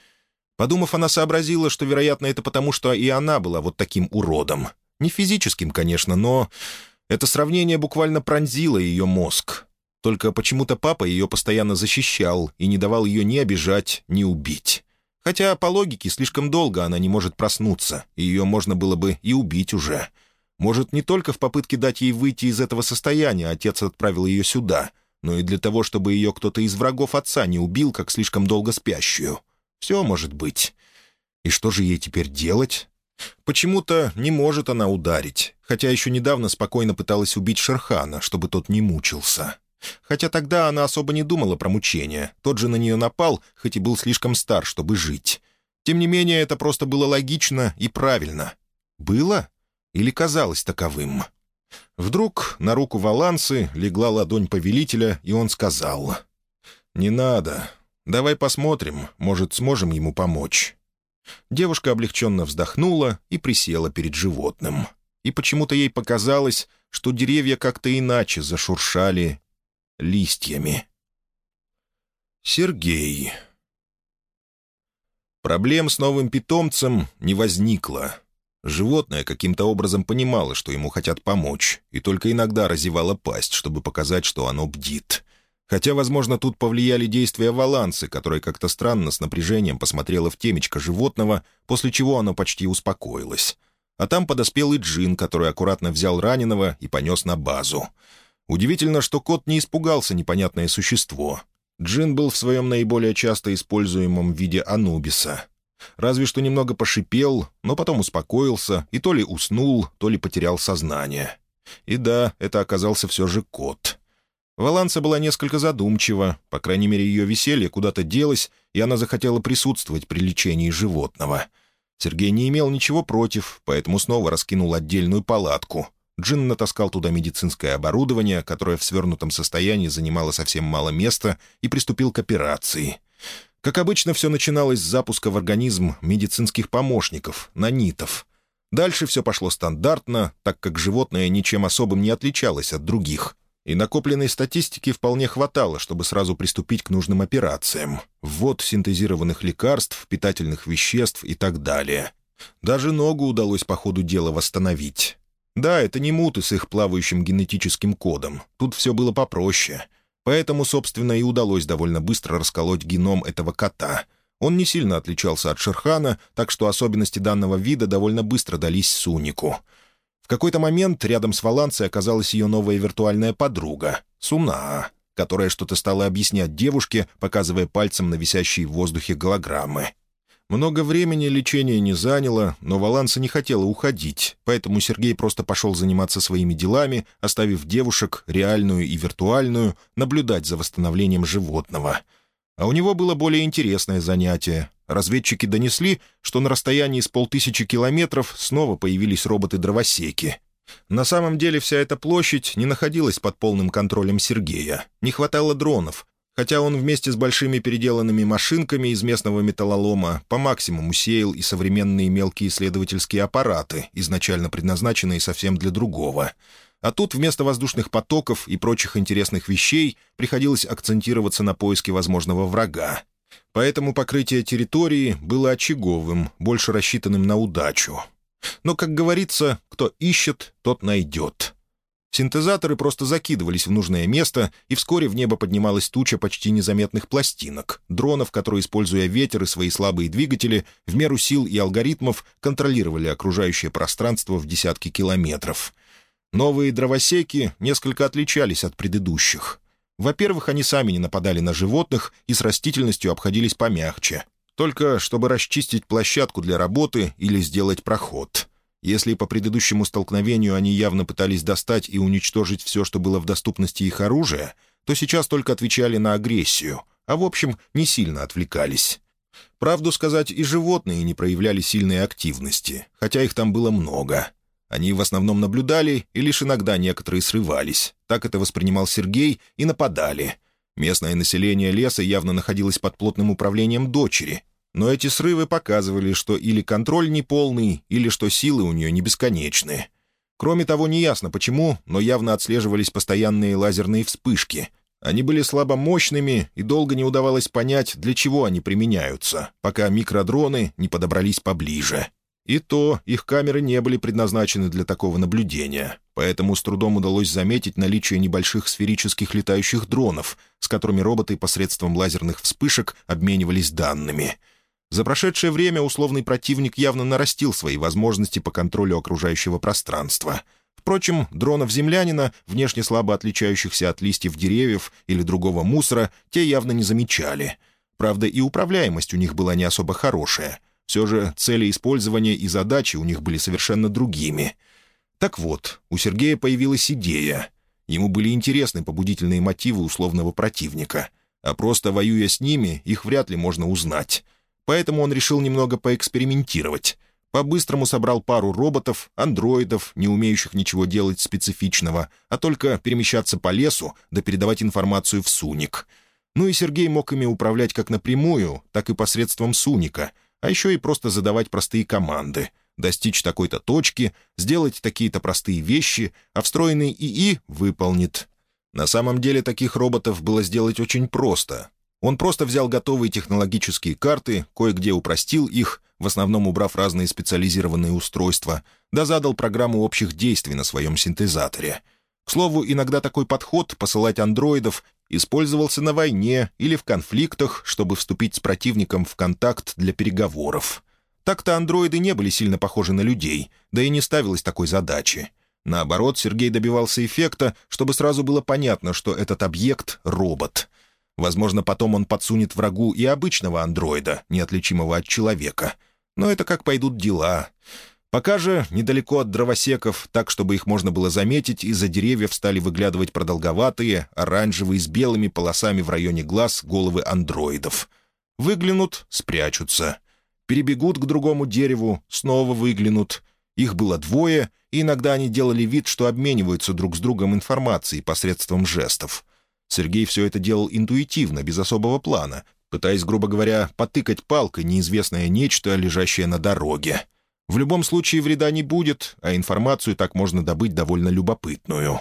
Подумав, она сообразила, что, вероятно, это потому, что и она была вот таким уродом. Не физическим, конечно, но это сравнение буквально пронзило ее мозг. Только почему-то папа ее постоянно защищал и не давал ее ни обижать, ни убить. Хотя, по логике, слишком долго она не может проснуться, и ее можно было бы и убить уже. Может, не только в попытке дать ей выйти из этого состояния отец отправил ее сюда, но и для того, чтобы ее кто-то из врагов отца не убил, как слишком долго спящую. Все может быть. И что же ей теперь делать? Почему-то не может она ударить, хотя еще недавно спокойно пыталась убить Шерхана, чтобы тот не мучился. Хотя тогда она особо не думала про мучения, тот же на нее напал, хоть и был слишком стар, чтобы жить. Тем не менее, это просто было логично и правильно. Было? Или казалось таковым? Вдруг на руку Валансы легла ладонь повелителя, и он сказал «Не надо, Давай посмотрим, может, сможем ему помочь». Девушка облегченно вздохнула и присела перед животным. И почему-то ей показалось, что деревья как-то иначе зашуршали листьями. Сергей. Проблем с новым питомцем не возникло. Животное каким-то образом понимало, что ему хотят помочь, и только иногда разевало пасть, чтобы показать, что оно бдит. Хотя, возможно, тут повлияли действия валанцы, которая как-то странно с напряжением посмотрела в темечко животного, после чего оно почти успокоилось. А там подоспел и Джин, который аккуратно взял раненого и понес на базу. Удивительно, что кот не испугался непонятное существо. Джин был в своем наиболее часто используемом виде Анубиса. Разве что немного пошипел, но потом успокоился и то ли уснул, то ли потерял сознание. И да, это оказался все же кот. Валанса была несколько задумчива, по крайней мере, ее веселье куда-то делось, и она захотела присутствовать при лечении животного. Сергей не имел ничего против, поэтому снова раскинул отдельную палатку. Джин натаскал туда медицинское оборудование, которое в свернутом состоянии занимало совсем мало места, и приступил к операции. Как обычно, все начиналось с запуска в организм медицинских помощников, нанитов. Дальше все пошло стандартно, так как животное ничем особым не отличалось от других — и накопленной статистики вполне хватало, чтобы сразу приступить к нужным операциям. Ввод синтезированных лекарств, питательных веществ и так далее. Даже ногу удалось по ходу дела восстановить. Да, это не муты с их плавающим генетическим кодом. Тут все было попроще. Поэтому, собственно, и удалось довольно быстро расколоть геном этого кота. Он не сильно отличался от Шерхана, так что особенности данного вида довольно быстро дались Сунику — в какой-то момент рядом с Валанцией оказалась ее новая виртуальная подруга, Суна, которая что-то стала объяснять девушке, показывая пальцем на висящие в воздухе голограммы. Много времени лечение не заняло, но Валанса не хотела уходить, поэтому Сергей просто пошел заниматься своими делами, оставив девушек, реальную и виртуальную, наблюдать за восстановлением животного. А у него было более интересное занятие Разведчики донесли, что на расстоянии с полтысячи километров снова появились роботы-дровосеки. На самом деле вся эта площадь не находилась под полным контролем Сергея. Не хватало дронов, хотя он вместе с большими переделанными машинками из местного металлолома по максимуму сеял и современные мелкие исследовательские аппараты, изначально предназначенные совсем для другого. А тут вместо воздушных потоков и прочих интересных вещей приходилось акцентироваться на поиске возможного врага. Поэтому покрытие территории было очаговым, больше рассчитанным на удачу. Но, как говорится, кто ищет, тот найдет. Синтезаторы просто закидывались в нужное место, и вскоре в небо поднималась туча почти незаметных пластинок, дронов, которые, используя ветер и свои слабые двигатели, в меру сил и алгоритмов контролировали окружающее пространство в десятки километров. Новые дровосеки несколько отличались от предыдущих. Во-первых, они сами не нападали на животных и с растительностью обходились помягче. Только чтобы расчистить площадку для работы или сделать проход. Если по предыдущему столкновению они явно пытались достать и уничтожить все, что было в доступности их оружия, то сейчас только отвечали на агрессию, а в общем не сильно отвлекались. Правду сказать, и животные не проявляли сильной активности, хотя их там было много. Они в основном наблюдали, и лишь иногда некоторые срывались. Так это воспринимал Сергей и нападали. Местное население леса явно находилось под плотным управлением дочери. Но эти срывы показывали, что или контроль неполный, или что силы у нее не бесконечные. Кроме того, неясно почему, но явно отслеживались постоянные лазерные вспышки. Они были слабомощными, и долго не удавалось понять, для чего они применяются, пока микродроны не подобрались поближе. И то их камеры не были предназначены для такого наблюдения, поэтому с трудом удалось заметить наличие небольших сферических летающих дронов, с которыми роботы посредством лазерных вспышек обменивались данными. За прошедшее время условный противник явно нарастил свои возможности по контролю окружающего пространства. Впрочем, дронов землянина, внешне слабо отличающихся от листьев деревьев или другого мусора, те явно не замечали. Правда, и управляемость у них была не особо хорошая — все же цели использования и задачи у них были совершенно другими. Так вот, у Сергея появилась идея. Ему были интересны побудительные мотивы условного противника, а просто воюя с ними, их вряд ли можно узнать. Поэтому он решил немного поэкспериментировать. По-быстрому собрал пару роботов, андроидов, не умеющих ничего делать специфичного, а только перемещаться по лесу да передавать информацию в Суник. Ну и Сергей мог ими управлять как напрямую, так и посредством Суника — а еще и просто задавать простые команды, достичь такой-то точки, сделать такие-то простые вещи, а встроенный ИИ выполнит. На самом деле таких роботов было сделать очень просто. Он просто взял готовые технологические карты, кое-где упростил их, в основном убрав разные специализированные устройства, да задал программу общих действий на своем синтезаторе. К слову, иногда такой подход — посылать андроидов — использовался на войне или в конфликтах, чтобы вступить с противником в контакт для переговоров. Так-то андроиды не были сильно похожи на людей, да и не ставилось такой задачи. Наоборот, Сергей добивался эффекта, чтобы сразу было понятно, что этот объект — робот. Возможно, потом он подсунет врагу и обычного андроида, неотличимого от человека. Но это как пойдут дела. Пока же недалеко от дровосеков, так, чтобы их можно было заметить, из-за деревьев стали выглядывать продолговатые, оранжевые с белыми полосами в районе глаз головы андроидов. Выглянут — спрячутся. Перебегут к другому дереву, снова выглянут. Их было двое, и иногда они делали вид, что обмениваются друг с другом информацией посредством жестов. Сергей все это делал интуитивно, без особого плана, пытаясь, грубо говоря, потыкать палкой неизвестное нечто, лежащее на дороге. В любом случае вреда не будет, а информацию так можно добыть довольно любопытную.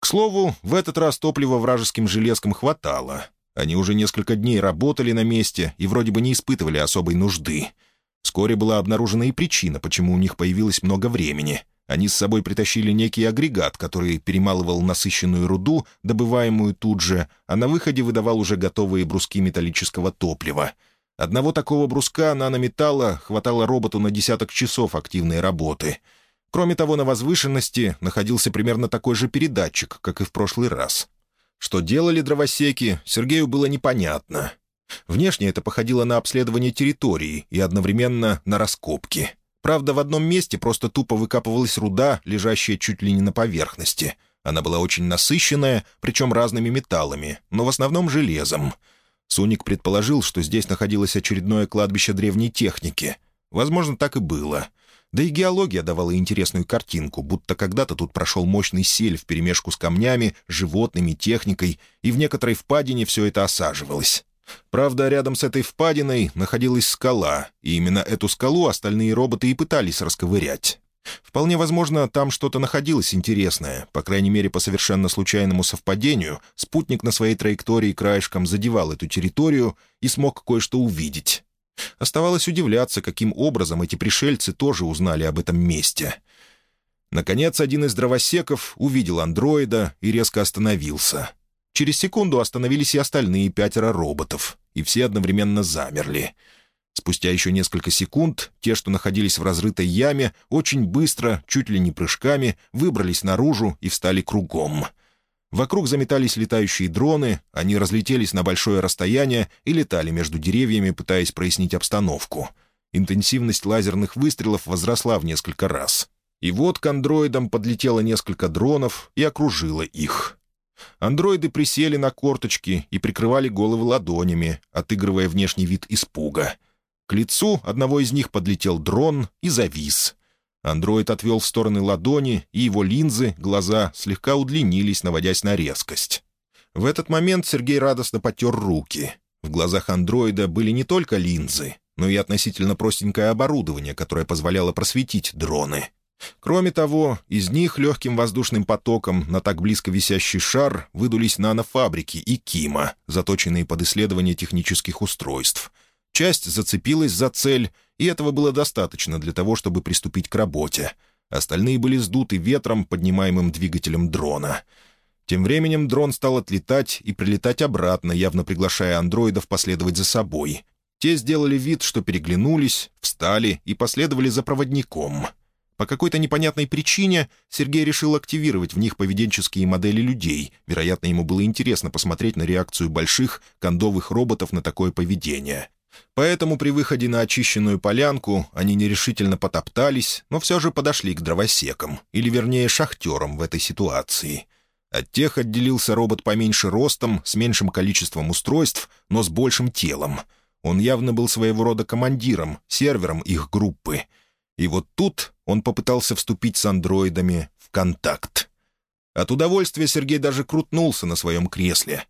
К слову, в этот раз топлива вражеским железкам хватало. Они уже несколько дней работали на месте и вроде бы не испытывали особой нужды — Вскоре была обнаружена и причина, почему у них появилось много времени. Они с собой притащили некий агрегат, который перемалывал насыщенную руду, добываемую тут же, а на выходе выдавал уже готовые бруски металлического топлива. Одного такого бруска нанометалла хватало роботу на десяток часов активной работы. Кроме того, на возвышенности находился примерно такой же передатчик, как и в прошлый раз. Что делали дровосеки, Сергею было непонятно — Внешне это походило на обследование территории и одновременно на раскопки. Правда, в одном месте просто тупо выкапывалась руда, лежащая чуть ли не на поверхности. Она была очень насыщенная, причем разными металлами, но в основном железом. Суник предположил, что здесь находилось очередное кладбище древней техники. Возможно, так и было. Да и геология давала интересную картинку, будто когда-то тут прошел мощный сель вперемешку с камнями, животными, техникой, и в некоторой впадине все это осаживалось. Правда, рядом с этой впадиной находилась скала, и именно эту скалу остальные роботы и пытались расковырять. Вполне возможно, там что-то находилось интересное. По крайней мере, по совершенно случайному совпадению, спутник на своей траектории краешком задевал эту территорию и смог кое-что увидеть. Оставалось удивляться, каким образом эти пришельцы тоже узнали об этом месте. Наконец, один из дровосеков увидел андроида и резко остановился. Через секунду остановились и остальные пятеро роботов, и все одновременно замерли. Спустя еще несколько секунд те, что находились в разрытой яме, очень быстро, чуть ли не прыжками, выбрались наружу и встали кругом. Вокруг заметались летающие дроны, они разлетелись на большое расстояние и летали между деревьями, пытаясь прояснить обстановку. Интенсивность лазерных выстрелов возросла в несколько раз. И вот к андроидам подлетело несколько дронов и окружило их. Андроиды присели на корточки и прикрывали головы ладонями, отыгрывая внешний вид испуга. К лицу одного из них подлетел дрон и завис. Андроид отвел в стороны ладони, и его линзы, глаза, слегка удлинились, наводясь на резкость. В этот момент Сергей радостно потер руки. В глазах андроида были не только линзы, но и относительно простенькое оборудование, которое позволяло просветить дроны. Кроме того, из них легким воздушным потоком на так близко висящий шар выдулись нанофабрики и кима, заточенные под исследование технических устройств. Часть зацепилась за цель, и этого было достаточно для того, чтобы приступить к работе. Остальные были сдуты ветром, поднимаемым двигателем дрона. Тем временем дрон стал отлетать и прилетать обратно, явно приглашая андроидов последовать за собой. Те сделали вид, что переглянулись, встали и последовали за проводником — по какой-то непонятной причине Сергей решил активировать в них поведенческие модели людей. Вероятно, ему было интересно посмотреть на реакцию больших кондовых роботов на такое поведение. Поэтому при выходе на очищенную полянку они нерешительно потоптались, но все же подошли к дровосекам, или вернее шахтерам в этой ситуации. От тех отделился робот поменьше ростом, с меньшим количеством устройств, но с большим телом. Он явно был своего рода командиром, сервером их группы — и вот тут он попытался вступить с андроидами в контакт. От удовольствия Сергей даже крутнулся на своем кресле.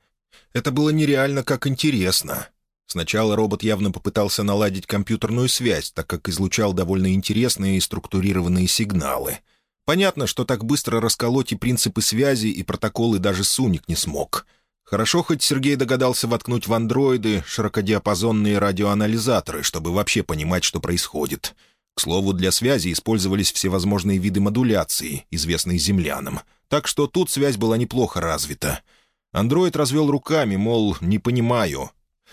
Это было нереально как интересно. Сначала робот явно попытался наладить компьютерную связь, так как излучал довольно интересные и структурированные сигналы. Понятно, что так быстро расколоть и принципы связи, и протоколы даже Суник не смог. Хорошо, хоть Сергей догадался воткнуть в андроиды широкодиапазонные радиоанализаторы, чтобы вообще понимать, что происходит. К слову, для связи использовались всевозможные виды модуляции, известные землянам. Так что тут связь была неплохо развита. Андроид развел руками, мол, не понимаю.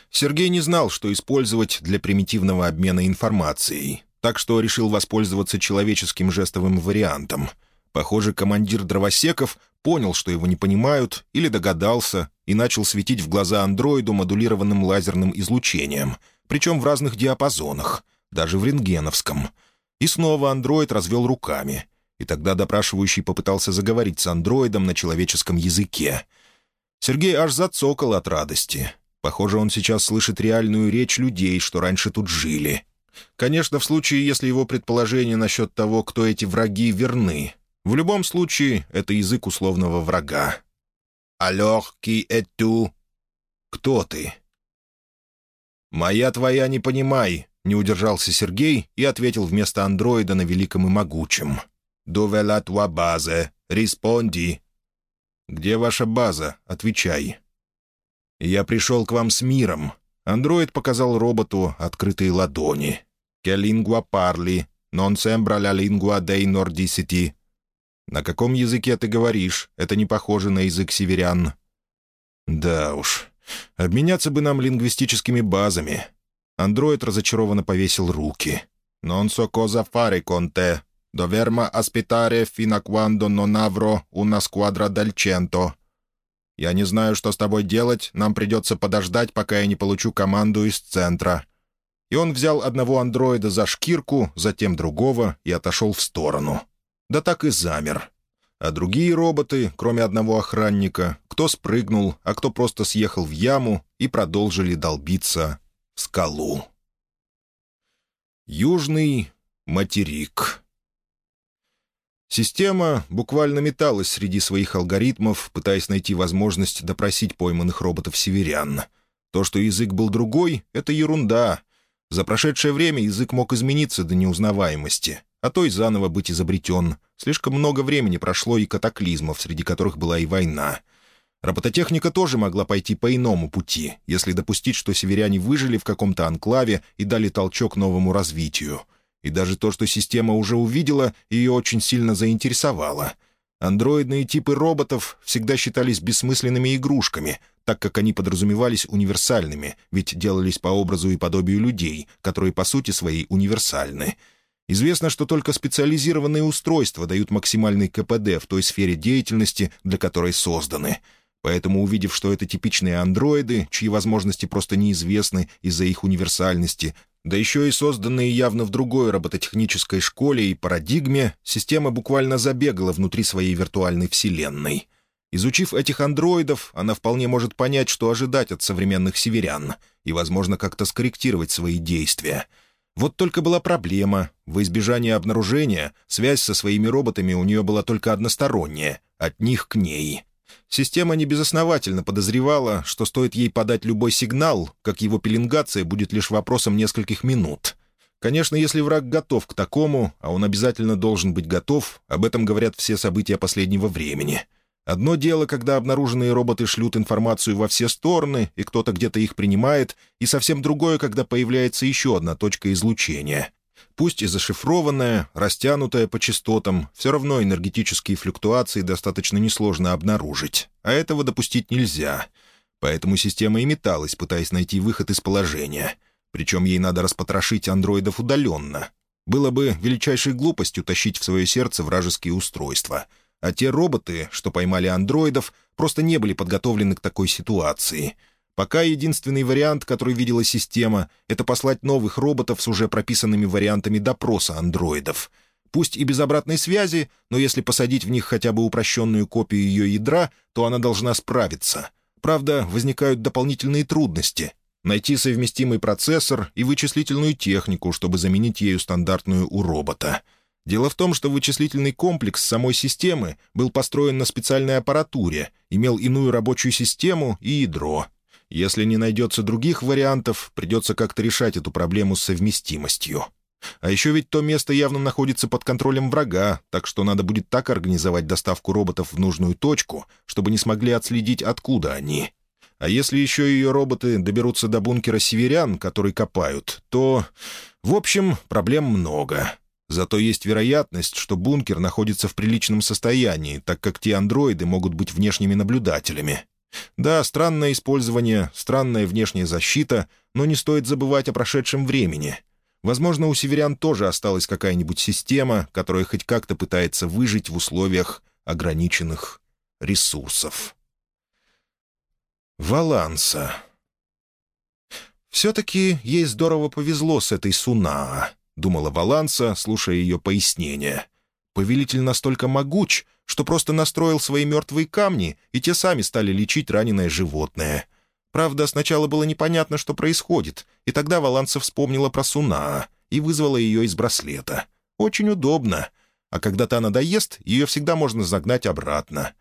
Сергей не знал, что использовать для примитивного обмена информацией, так что решил воспользоваться человеческим жестовым вариантом. Похоже, командир дровосеков понял, что его не понимают, или догадался, и начал светить в глаза андроиду модулированным лазерным излучением, причем в разных диапазонах, даже в рентгеновском. И снова андроид развел руками, и тогда допрашивающий попытался заговорить с андроидом на человеческом языке. Сергей аж зацокал от радости. Похоже, он сейчас слышит реальную речь людей, что раньше тут жили. Конечно, в случае, если его предположения насчет того, кто эти враги, верны. В любом случае, это язык условного врага. «Alors, qui es-tu?» «Кто ты?» «Моя твоя не понимай», — не удержался Сергей и ответил вместо андроида на великом и могучем. «Dove la tua base? Rispondi». «Где ваша база? Отвечай». «Я пришел к вам с миром». Андроид показал роботу открытые ладони. «Che lingua parli? Non sembra la lingua dei nordiciti?» «На каком языке ты говоришь? Это не похоже на язык северян». «Да уж. Обменяться бы нам лингвистическими базами». Андроид разочарованно повесил руки. «Non so cosa fare con te. Doverma aspettare fino quando non avrò una squadra del cento». «Я не знаю, что с тобой делать. Нам придется подождать, пока я не получу команду из центра». И он взял одного андроида за шкирку, затем другого и отошел в сторону да так и замер. А другие роботы, кроме одного охранника, кто спрыгнул, а кто просто съехал в яму и продолжили долбиться скалу. Южный материк. Система буквально металась среди своих алгоритмов, пытаясь найти возможность допросить пойманных роботов-северян. То, что язык был другой, — это ерунда. За прошедшее время язык мог измениться до неузнаваемости а то и заново быть изобретен. Слишком много времени прошло и катаклизмов, среди которых была и война. Робототехника тоже могла пойти по иному пути, если допустить, что северяне выжили в каком-то анклаве и дали толчок новому развитию. И даже то, что система уже увидела, ее очень сильно заинтересовало. Андроидные типы роботов всегда считались бессмысленными игрушками, так как они подразумевались универсальными, ведь делались по образу и подобию людей, которые по сути своей универсальны — Известно, что только специализированные устройства дают максимальный КПД в той сфере деятельности, для которой созданы. Поэтому, увидев, что это типичные андроиды, чьи возможности просто неизвестны из-за их универсальности, да еще и созданные явно в другой робототехнической школе и парадигме, система буквально забегала внутри своей виртуальной вселенной. Изучив этих андроидов, она вполне может понять, что ожидать от современных северян, и, возможно, как-то скорректировать свои действия — вот только была проблема. В избежание обнаружения связь со своими роботами у нее была только односторонняя, от них к ней. Система небезосновательно подозревала, что стоит ей подать любой сигнал, как его пеленгация будет лишь вопросом нескольких минут. Конечно, если враг готов к такому, а он обязательно должен быть готов, об этом говорят все события последнего времени — Одно дело, когда обнаруженные роботы шлют информацию во все стороны, и кто-то где-то их принимает, и совсем другое, когда появляется еще одна точка излучения. Пусть и зашифрованная, растянутая по частотам, все равно энергетические флюктуации достаточно несложно обнаружить, а этого допустить нельзя. Поэтому система и металась, пытаясь найти выход из положения. Причем ей надо распотрошить андроидов удаленно. Было бы величайшей глупостью тащить в свое сердце вражеские устройства — а те роботы, что поймали андроидов, просто не были подготовлены к такой ситуации. Пока единственный вариант, который видела система, это послать новых роботов с уже прописанными вариантами допроса андроидов. Пусть и без обратной связи, но если посадить в них хотя бы упрощенную копию ее ядра, то она должна справиться. Правда, возникают дополнительные трудности. Найти совместимый процессор и вычислительную технику, чтобы заменить ею стандартную у робота — Дело в том, что вычислительный комплекс самой системы был построен на специальной аппаратуре, имел иную рабочую систему и ядро. Если не найдется других вариантов, придется как-то решать эту проблему с совместимостью. А еще ведь то место явно находится под контролем врага, так что надо будет так организовать доставку роботов в нужную точку, чтобы не смогли отследить, откуда они. А если еще ее роботы доберутся до бункера северян, который копают, то... В общем, проблем много. Зато есть вероятность, что бункер находится в приличном состоянии, так как те андроиды могут быть внешними наблюдателями. Да, странное использование, странная внешняя защита, но не стоит забывать о прошедшем времени. Возможно, у северян тоже осталась какая-нибудь система, которая хоть как-то пытается выжить в условиях ограниченных ресурсов. Валанса. «Все-таки ей здорово повезло с этой Сунаа», — думала Валанса, слушая ее пояснения. «Повелитель настолько могуч, что просто настроил свои мертвые камни, и те сами стали лечить раненое животное. Правда, сначала было непонятно, что происходит, и тогда Валанса вспомнила про Сунаа и вызвала ее из браслета. Очень удобно. А когда та надоест, ее всегда можно загнать обратно.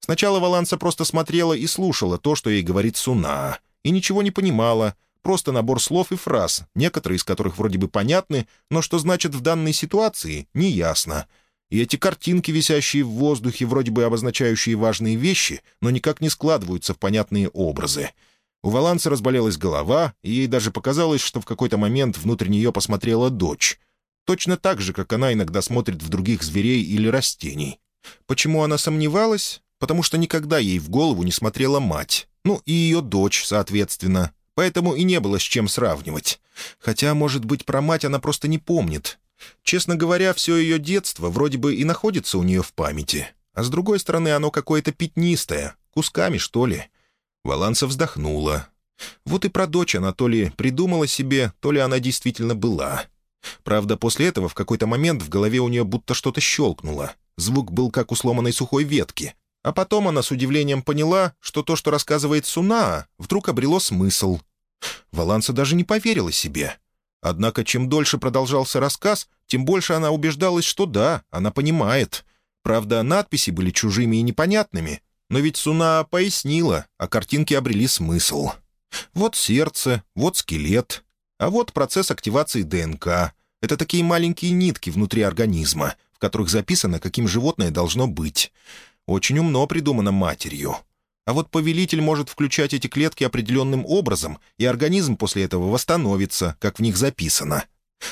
Сначала Валанса просто смотрела и слушала то, что ей говорит Сунаа, и ничего не понимала, просто набор слов и фраз, некоторые из которых вроде бы понятны, но что значит в данной ситуации, неясно. И эти картинки, висящие в воздухе, вроде бы обозначающие важные вещи, но никак не складываются в понятные образы. У Валанса разболелась голова, и ей даже показалось, что в какой-то момент внутрь нее посмотрела дочь. Точно так же, как она иногда смотрит в других зверей или растений. Почему она сомневалась? Потому что никогда ей в голову не смотрела мать. Ну, и ее дочь, соответственно. Поэтому и не было с чем сравнивать. Хотя, может быть, про мать она просто не помнит. Честно говоря, все ее детство вроде бы и находится у нее в памяти. А с другой стороны, оно какое-то пятнистое, кусками, что ли. Валанса вздохнула. Вот и про дочь она то ли придумала себе, то ли она действительно была. Правда, после этого в какой-то момент в голове у нее будто что-то щелкнуло. Звук был как у сломанной сухой ветки. А потом она с удивлением поняла, что то, что рассказывает Сунаа, вдруг обрело смысл. Валанса даже не поверила себе. Однако, чем дольше продолжался рассказ, тем больше она убеждалась, что да, она понимает. Правда, надписи были чужими и непонятными, но ведь Суна пояснила, а картинки обрели смысл. Вот сердце, вот скелет, а вот процесс активации ДНК. Это такие маленькие нитки внутри организма, в которых записано, каким животное должно быть. Очень умно придумано матерью. А вот повелитель может включать эти клетки определенным образом, и организм после этого восстановится, как в них записано.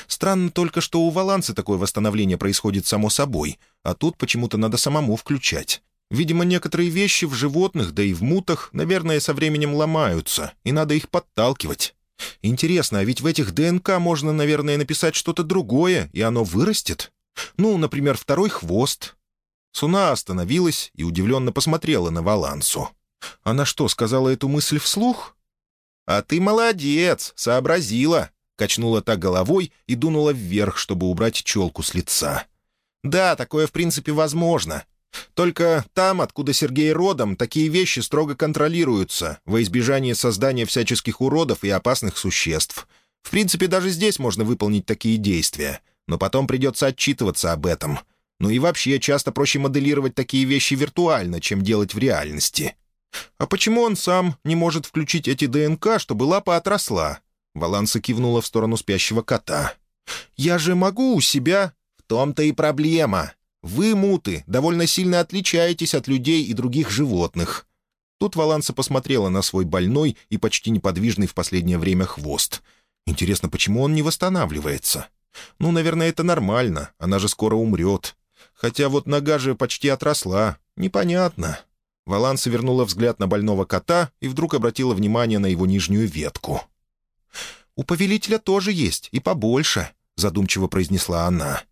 Странно только, что у Валансы такое восстановление происходит само собой, а тут почему-то надо самому включать. Видимо, некоторые вещи в животных, да и в мутах, наверное, со временем ломаются, и надо их подталкивать. Интересно, а ведь в этих ДНК можно, наверное, написать что-то другое, и оно вырастет? Ну, например, второй хвост. Суна остановилась и удивленно посмотрела на Валансу. Она что, сказала эту мысль вслух? «А ты молодец, сообразила!» — качнула та головой и дунула вверх, чтобы убрать челку с лица. «Да, такое в принципе возможно. Только там, откуда Сергей родом, такие вещи строго контролируются, во избежание создания всяческих уродов и опасных существ. В принципе, даже здесь можно выполнить такие действия, но потом придется отчитываться об этом. Ну и вообще, часто проще моделировать такие вещи виртуально, чем делать в реальности. А почему он сам не может включить эти ДНК, чтобы лапа отросла? Валанса кивнула в сторону спящего кота. «Я же могу у себя...» «В том-то и проблема. Вы, муты, довольно сильно отличаетесь от людей и других животных». Тут Валанса посмотрела на свой больной и почти неподвижный в последнее время хвост. Интересно, почему он не восстанавливается? Ну, наверное, это нормально, она же скоро умрет. Хотя вот нога же почти отросла. Непонятно. Валанса вернула взгляд на больного кота и вдруг обратила внимание на его нижнюю ветку. «У повелителя тоже есть, и побольше», — задумчиво произнесла она.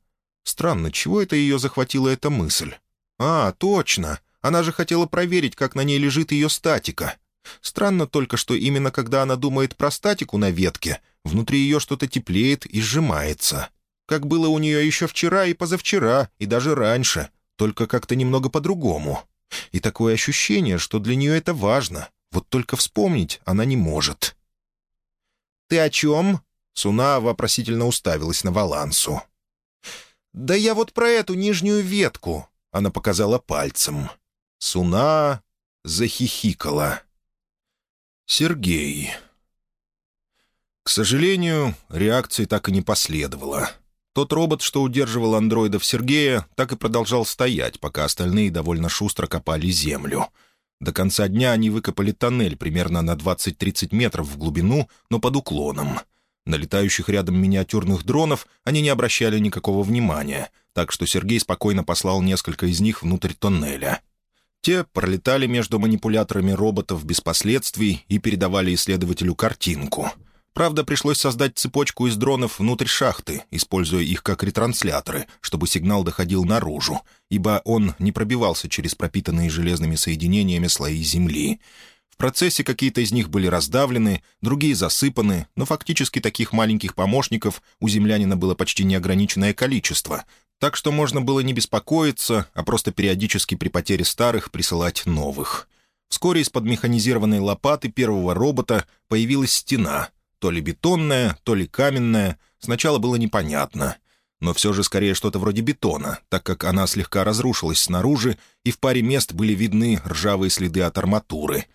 Странно, чего это ее захватила эта мысль? «А, точно! Она же хотела проверить, как на ней лежит ее статика. Странно только, что именно когда она думает про статику на ветке, внутри ее что-то теплеет и сжимается. Как было у нее еще вчера и позавчера, и даже раньше, только как-то немного по-другому. И такое ощущение, что для нее это важно, вот только вспомнить она не может. «Ты о чем?» — Суна вопросительно уставилась на Валансу. «Да я вот про эту нижнюю ветку», — она показала пальцем. Суна захихикала. «Сергей». К сожалению, реакции так и не последовало. Тот робот, что удерживал андроидов Сергея, так и продолжал стоять, пока остальные довольно шустро копали землю. До конца дня они выкопали тоннель примерно на 20-30 метров в глубину, но под уклоном. На летающих рядом миниатюрных дронов они не обращали никакого внимания, так что Сергей спокойно послал несколько из них внутрь тоннеля. Те пролетали между манипуляторами роботов без последствий и передавали исследователю картинку — Правда, пришлось создать цепочку из дронов внутрь шахты, используя их как ретрансляторы, чтобы сигнал доходил наружу, ибо он не пробивался через пропитанные железными соединениями слои земли. В процессе какие-то из них были раздавлены, другие засыпаны, но фактически таких маленьких помощников у землянина было почти неограниченное количество, так что можно было не беспокоиться, а просто периодически при потере старых присылать новых. Вскоре из-под механизированной лопаты первого робота появилась стена — то ли бетонная, то ли каменная, сначала было непонятно. Но все же скорее что-то вроде бетона, так как она слегка разрушилась снаружи, и в паре мест были видны ржавые следы от арматуры.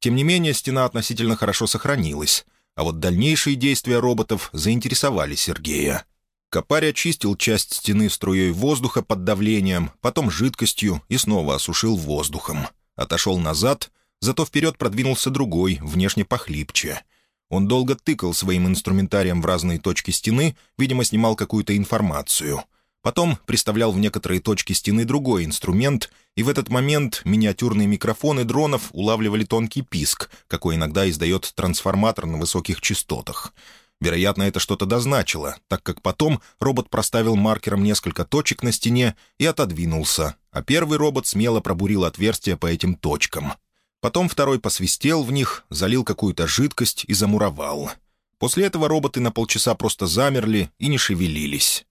Тем не менее, стена относительно хорошо сохранилась, а вот дальнейшие действия роботов заинтересовали Сергея. Копарь очистил часть стены струей воздуха под давлением, потом жидкостью и снова осушил воздухом. Отошел назад, зато вперед продвинулся другой, внешне похлипче — он долго тыкал своим инструментарием в разные точки стены, видимо, снимал какую-то информацию. Потом приставлял в некоторые точки стены другой инструмент, и в этот момент миниатюрные микрофоны дронов улавливали тонкий писк, какой иногда издает трансформатор на высоких частотах. Вероятно, это что-то дозначило, так как потом робот проставил маркером несколько точек на стене и отодвинулся, а первый робот смело пробурил отверстие по этим точкам — Потом второй посвистел в них, залил какую-то жидкость и замуровал. После этого роботы на полчаса просто замерли и не шевелились.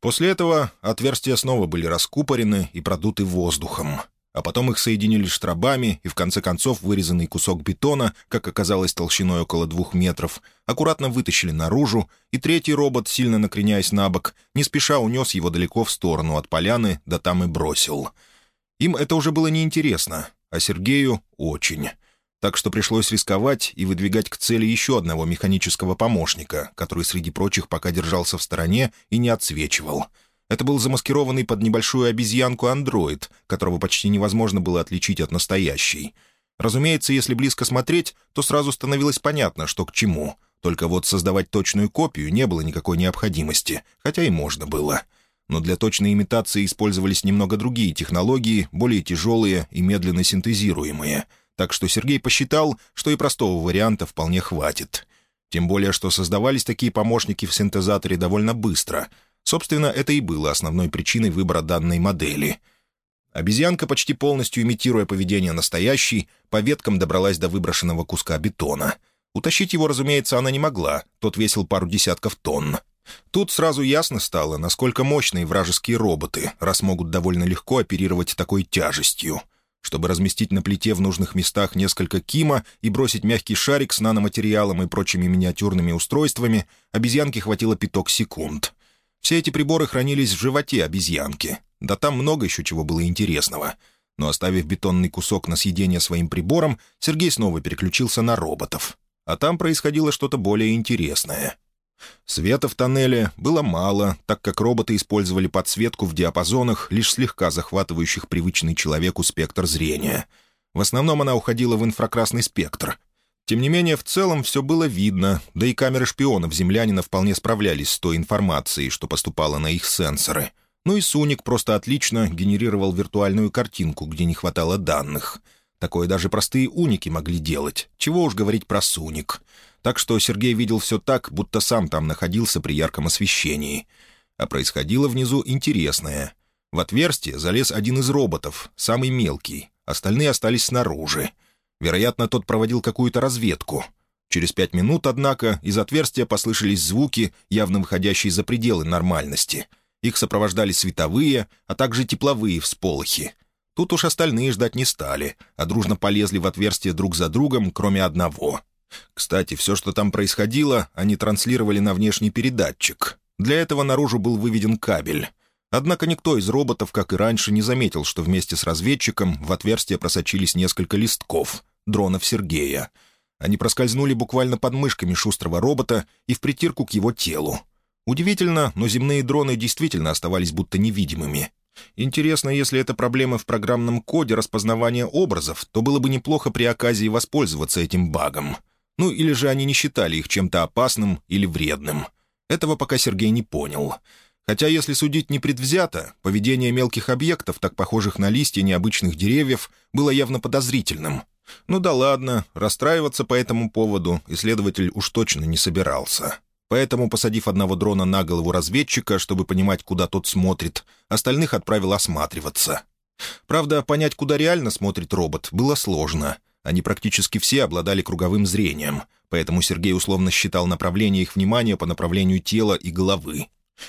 После этого отверстия снова были раскупорены и продуты воздухом. А потом их соединили штробами, и в конце концов вырезанный кусок бетона, как оказалось толщиной около двух метров, аккуратно вытащили наружу, и третий робот, сильно накреняясь на бок, не спеша унес его далеко в сторону от поляны, да там и бросил. Им это уже было неинтересно а Сергею — очень. Так что пришлось рисковать и выдвигать к цели еще одного механического помощника, который среди прочих пока держался в стороне и не отсвечивал. Это был замаскированный под небольшую обезьянку андроид, которого почти невозможно было отличить от настоящей. Разумеется, если близко смотреть, то сразу становилось понятно, что к чему. Только вот создавать точную копию не было никакой необходимости, хотя и можно было — но для точной имитации использовались немного другие технологии, более тяжелые и медленно синтезируемые. Так что Сергей посчитал, что и простого варианта вполне хватит. Тем более, что создавались такие помощники в синтезаторе довольно быстро. Собственно, это и было основной причиной выбора данной модели. Обезьянка, почти полностью имитируя поведение настоящей, по веткам добралась до выброшенного куска бетона. Утащить его, разумеется, она не могла, тот весил пару десятков тонн. Тут сразу ясно стало, насколько мощные вражеские роботы, раз могут довольно легко оперировать такой тяжестью. Чтобы разместить на плите в нужных местах несколько кима и бросить мягкий шарик с наноматериалом и прочими миниатюрными устройствами, обезьянке хватило пяток секунд. Все эти приборы хранились в животе обезьянки. Да там много еще чего было интересного. Но оставив бетонный кусок на съедение своим прибором, Сергей снова переключился на роботов. А там происходило что-то более интересное — Света в тоннеле было мало, так как роботы использовали подсветку в диапазонах, лишь слегка захватывающих привычный человеку спектр зрения. В основном она уходила в инфракрасный спектр. Тем не менее, в целом все было видно, да и камеры шпионов землянина вполне справлялись с той информацией, что поступала на их сенсоры. Ну и Суник просто отлично генерировал виртуальную картинку, где не хватало данных. Такое даже простые уники могли делать. Чего уж говорить про Суник — так что Сергей видел все так, будто сам там находился при ярком освещении. А происходило внизу интересное. В отверстие залез один из роботов, самый мелкий, остальные остались снаружи. Вероятно, тот проводил какую-то разведку. Через пять минут, однако, из отверстия послышались звуки, явно выходящие за пределы нормальности. Их сопровождали световые, а также тепловые всполохи. Тут уж остальные ждать не стали, а дружно полезли в отверстие друг за другом, кроме одного — кстати, все, что там происходило, они транслировали на внешний передатчик. Для этого наружу был выведен кабель. Однако никто из роботов, как и раньше, не заметил, что вместе с разведчиком в отверстие просочились несколько листков, дронов Сергея. Они проскользнули буквально под мышками шустрого робота и в притирку к его телу. Удивительно, но земные дроны действительно оставались будто невидимыми. Интересно, если это проблема в программном коде распознавания образов, то было бы неплохо при оказии воспользоваться этим багом. Ну или же они не считали их чем-то опасным или вредным. Этого пока Сергей не понял. Хотя, если судить непредвзято, поведение мелких объектов, так похожих на листья необычных деревьев, было явно подозрительным. Ну да ладно, расстраиваться по этому поводу исследователь уж точно не собирался. Поэтому, посадив одного дрона на голову разведчика, чтобы понимать, куда тот смотрит, остальных отправил осматриваться. Правда, понять, куда реально смотрит робот, было сложно. Они практически все обладали круговым зрением, поэтому Сергей условно считал направление их внимания по направлению тела и головы.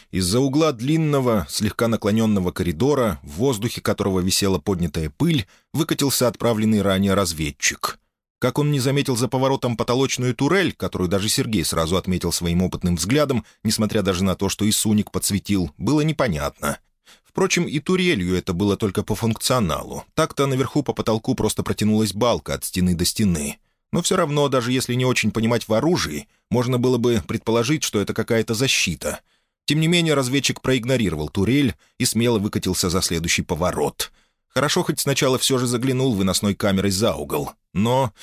Из-за угла длинного, слегка наклоненного коридора, в воздухе которого висела поднятая пыль, выкатился отправленный ранее разведчик. Как он не заметил за поворотом потолочную турель, которую даже Сергей сразу отметил своим опытным взглядом, несмотря даже на то, что и Суник подсветил, было непонятно. Впрочем, и турелью это было только по функционалу. Так-то наверху по потолку просто протянулась балка от стены до стены. Но все равно, даже если не очень понимать в оружии, можно было бы предположить, что это какая-то защита — тем не менее, разведчик проигнорировал турель и смело выкатился за следующий поворот. Хорошо, хоть сначала все же заглянул выносной камерой за угол. Но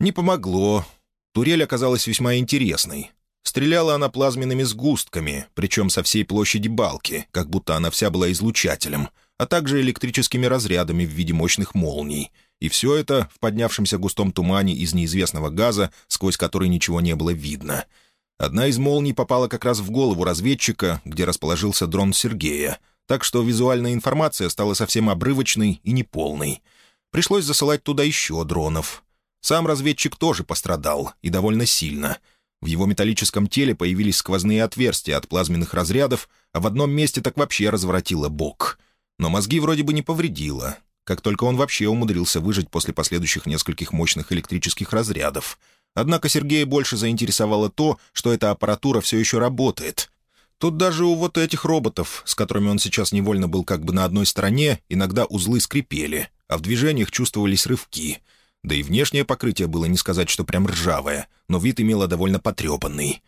не помогло. Турель оказалась весьма интересной. Стреляла она плазменными сгустками, причем со всей площади балки, как будто она вся была излучателем, а также электрическими разрядами в виде мощных молний. И все это в поднявшемся густом тумане из неизвестного газа, сквозь который ничего не было видно — Одна из молний попала как раз в голову разведчика, где расположился дрон Сергея, так что визуальная информация стала совсем обрывочной и неполной. Пришлось засылать туда еще дронов. Сам разведчик тоже пострадал, и довольно сильно. В его металлическом теле появились сквозные отверстия от плазменных разрядов, а в одном месте так вообще разворотило бок. Но мозги вроде бы не повредило, как только он вообще умудрился выжить после последующих нескольких мощных электрических разрядов — Однако Сергея больше заинтересовало то, что эта аппаратура все еще работает. Тут даже у вот этих роботов, с которыми он сейчас невольно был как бы на одной стороне, иногда узлы скрипели, а в движениях чувствовались рывки. Да и внешнее покрытие было не сказать, что прям ржавое, но вид имело довольно потрепанный.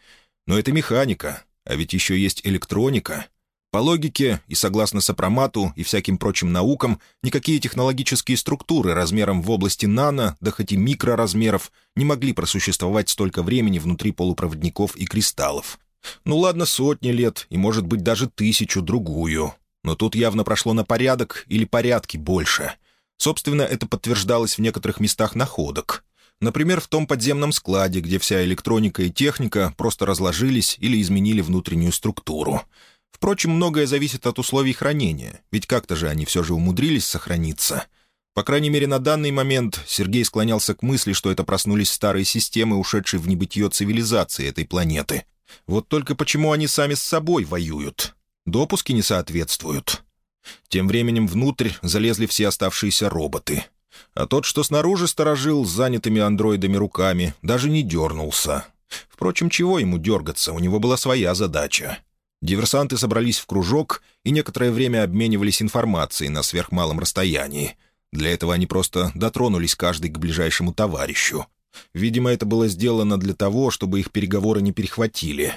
Но это механика, а ведь еще есть электроника — по логике и согласно сопромату и всяким прочим наукам, никакие технологические структуры размером в области нано, да хоть и микроразмеров, не могли просуществовать столько времени внутри полупроводников и кристаллов. Ну ладно, сотни лет, и, может быть, даже тысячу-другую. Но тут явно прошло на порядок или порядки больше. Собственно, это подтверждалось в некоторых местах находок. Например, в том подземном складе, где вся электроника и техника просто разложились или изменили внутреннюю структуру — Впрочем, многое зависит от условий хранения, ведь как-то же они все же умудрились сохраниться. По крайней мере, на данный момент Сергей склонялся к мысли, что это проснулись старые системы, ушедшие в небытие цивилизации этой планеты. Вот только почему они сами с собой воюют? Допуски не соответствуют. Тем временем внутрь залезли все оставшиеся роботы. А тот, что снаружи сторожил с занятыми андроидами руками, даже не дернулся. Впрочем, чего ему дергаться, у него была своя задача. Диверсанты собрались в кружок и некоторое время обменивались информацией на сверхмалом расстоянии. Для этого они просто дотронулись каждый к ближайшему товарищу. Видимо, это было сделано для того, чтобы их переговоры не перехватили.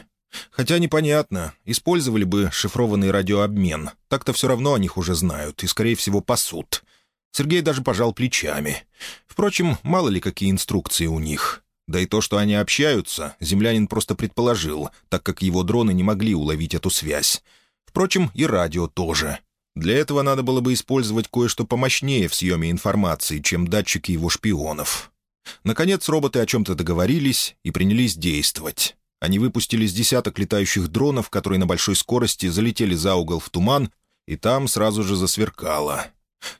Хотя непонятно, использовали бы шифрованный радиообмен. Так-то все равно о них уже знают и, скорее всего, пасут. Сергей даже пожал плечами. Впрочем, мало ли какие инструкции у них. Да и то, что они общаются, землянин просто предположил, так как его дроны не могли уловить эту связь. Впрочем, и радио тоже. Для этого надо было бы использовать кое-что помощнее в съеме информации, чем датчики его шпионов. Наконец, роботы о чем-то договорились и принялись действовать. Они выпустили с десяток летающих дронов, которые на большой скорости залетели за угол в туман, и там сразу же засверкало.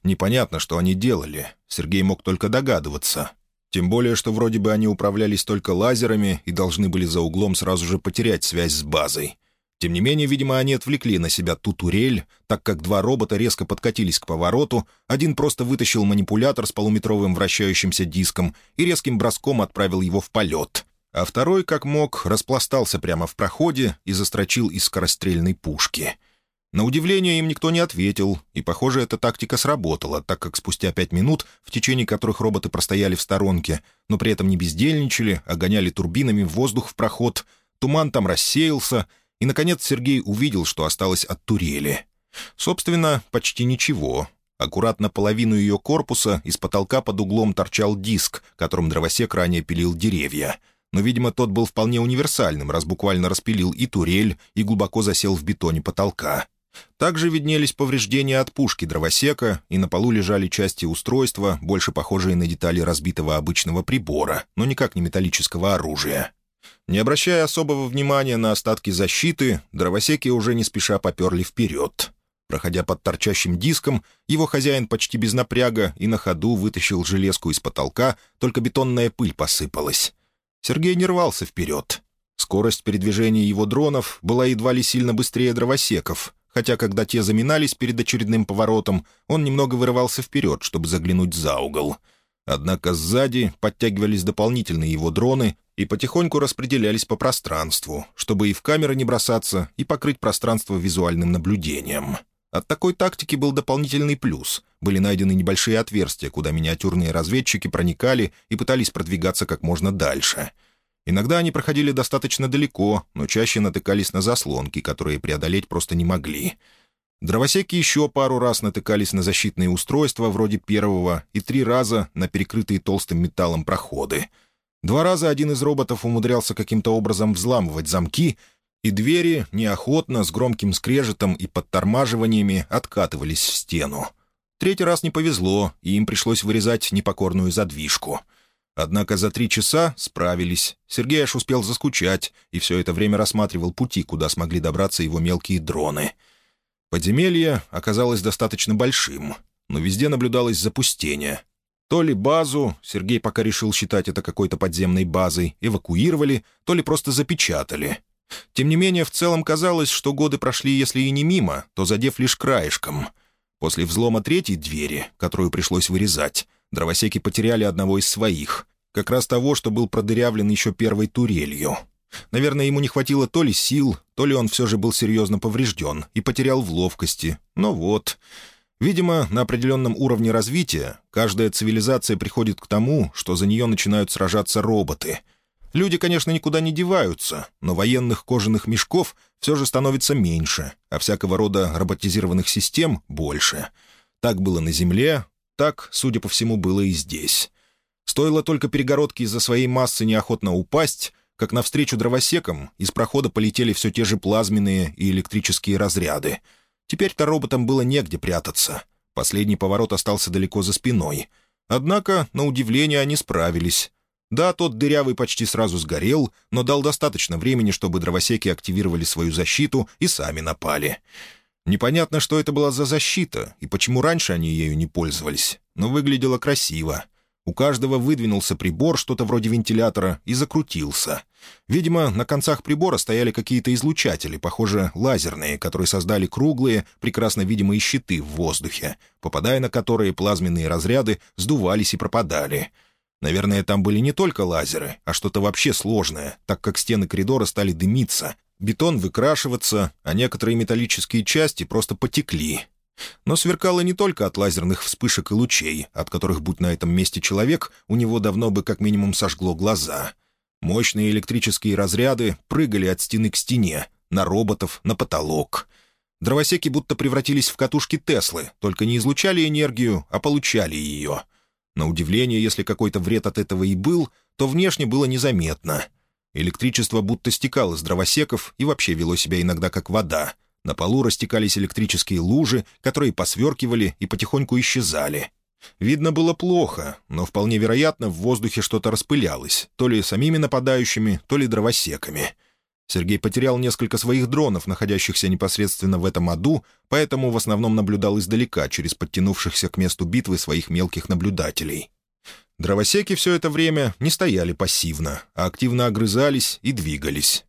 Непонятно, что они делали. Сергей мог только догадываться. Тем более, что вроде бы они управлялись только лазерами и должны были за углом сразу же потерять связь с базой. Тем не менее, видимо, они отвлекли на себя ту турель, так как два робота резко подкатились к повороту, один просто вытащил манипулятор с полуметровым вращающимся диском и резким броском отправил его в полет, а второй, как мог, распластался прямо в проходе и застрочил из скорострельной пушки — на удивление им никто не ответил, и, похоже, эта тактика сработала, так как спустя пять минут, в течение которых роботы простояли в сторонке, но при этом не бездельничали, а гоняли турбинами воздух в проход, туман там рассеялся, и, наконец, Сергей увидел, что осталось от турели. Собственно, почти ничего. Аккуратно половину ее корпуса из потолка под углом торчал диск, которым дровосек ранее пилил деревья. Но, видимо, тот был вполне универсальным, раз буквально распилил и турель, и глубоко засел в бетоне потолка. Также виднелись повреждения от пушки дровосека, и на полу лежали части устройства, больше похожие на детали разбитого обычного прибора, но никак не металлического оружия. Не обращая особого внимания на остатки защиты, дровосеки уже не спеша поперли вперед. Проходя под торчащим диском, его хозяин почти без напряга и на ходу вытащил железку из потолка, только бетонная пыль посыпалась. Сергей не рвался вперед. Скорость передвижения его дронов была едва ли сильно быстрее дровосеков, хотя когда те заминались перед очередным поворотом, он немного вырывался вперед, чтобы заглянуть за угол. Однако сзади подтягивались дополнительные его дроны и потихоньку распределялись по пространству, чтобы и в камеры не бросаться, и покрыть пространство визуальным наблюдением. От такой тактики был дополнительный плюс. Были найдены небольшие отверстия, куда миниатюрные разведчики проникали и пытались продвигаться как можно дальше. Иногда они проходили достаточно далеко, но чаще натыкались на заслонки, которые преодолеть просто не могли. Дровосеки еще пару раз натыкались на защитные устройства вроде первого и три раза на перекрытые толстым металлом проходы. Два раза один из роботов умудрялся каким-то образом взламывать замки, и двери неохотно, с громким скрежетом и подтормаживаниями откатывались в стену. Третий раз не повезло, и им пришлось вырезать непокорную задвижку. Однако за три часа справились. Сергей аж успел заскучать, и все это время рассматривал пути, куда смогли добраться его мелкие дроны. Подземелье оказалось достаточно большим, но везде наблюдалось запустение. То ли базу, Сергей пока решил считать это какой-то подземной базой, эвакуировали, то ли просто запечатали — тем не менее, в целом казалось, что годы прошли, если и не мимо, то задев лишь краешком. После взлома третьей двери, которую пришлось вырезать, дровосеки потеряли одного из своих, как раз того, что был продырявлен еще первой турелью. Наверное, ему не хватило то ли сил, то ли он все же был серьезно поврежден и потерял в ловкости. Но вот... Видимо, на определенном уровне развития каждая цивилизация приходит к тому, что за нее начинают сражаться роботы — Люди, конечно, никуда не деваются, но военных кожаных мешков все же становится меньше, а всякого рода роботизированных систем — больше. Так было на Земле, так, судя по всему, было и здесь. Стоило только перегородке из-за своей массы неохотно упасть, как навстречу дровосекам из прохода полетели все те же плазменные и электрические разряды. Теперь-то роботам было негде прятаться. Последний поворот остался далеко за спиной. Однако, на удивление, они справились. Да, тот дырявый почти сразу сгорел, но дал достаточно времени, чтобы дровосеки активировали свою защиту и сами напали. Непонятно, что это была за защита и почему раньше они ею не пользовались, но выглядело красиво. У каждого выдвинулся прибор, что-то вроде вентилятора, и закрутился. Видимо, на концах прибора стояли какие-то излучатели, похоже, лазерные, которые создали круглые, прекрасно видимые щиты в воздухе, попадая на которые плазменные разряды сдувались и пропадали — Наверное, там были не только лазеры, а что-то вообще сложное, так как стены коридора стали дымиться, бетон выкрашиваться, а некоторые металлические части просто потекли. Но сверкало не только от лазерных вспышек и лучей, от которых, будь на этом месте человек, у него давно бы как минимум сожгло глаза. Мощные электрические разряды прыгали от стены к стене, на роботов, на потолок. Дровосеки будто превратились в катушки Теслы, только не излучали энергию, а получали ее — на удивление, если какой-то вред от этого и был, то внешне было незаметно. Электричество будто стекало с дровосеков и вообще вело себя иногда как вода. На полу растекались электрические лужи, которые посверкивали и потихоньку исчезали. Видно было плохо, но вполне вероятно в воздухе что-то распылялось, то ли самими нападающими, то ли дровосеками — Сергей потерял несколько своих дронов, находящихся непосредственно в этом аду, поэтому в основном наблюдал издалека, через подтянувшихся к месту битвы своих мелких наблюдателей. Дровосеки все это время не стояли пассивно, а активно огрызались и двигались.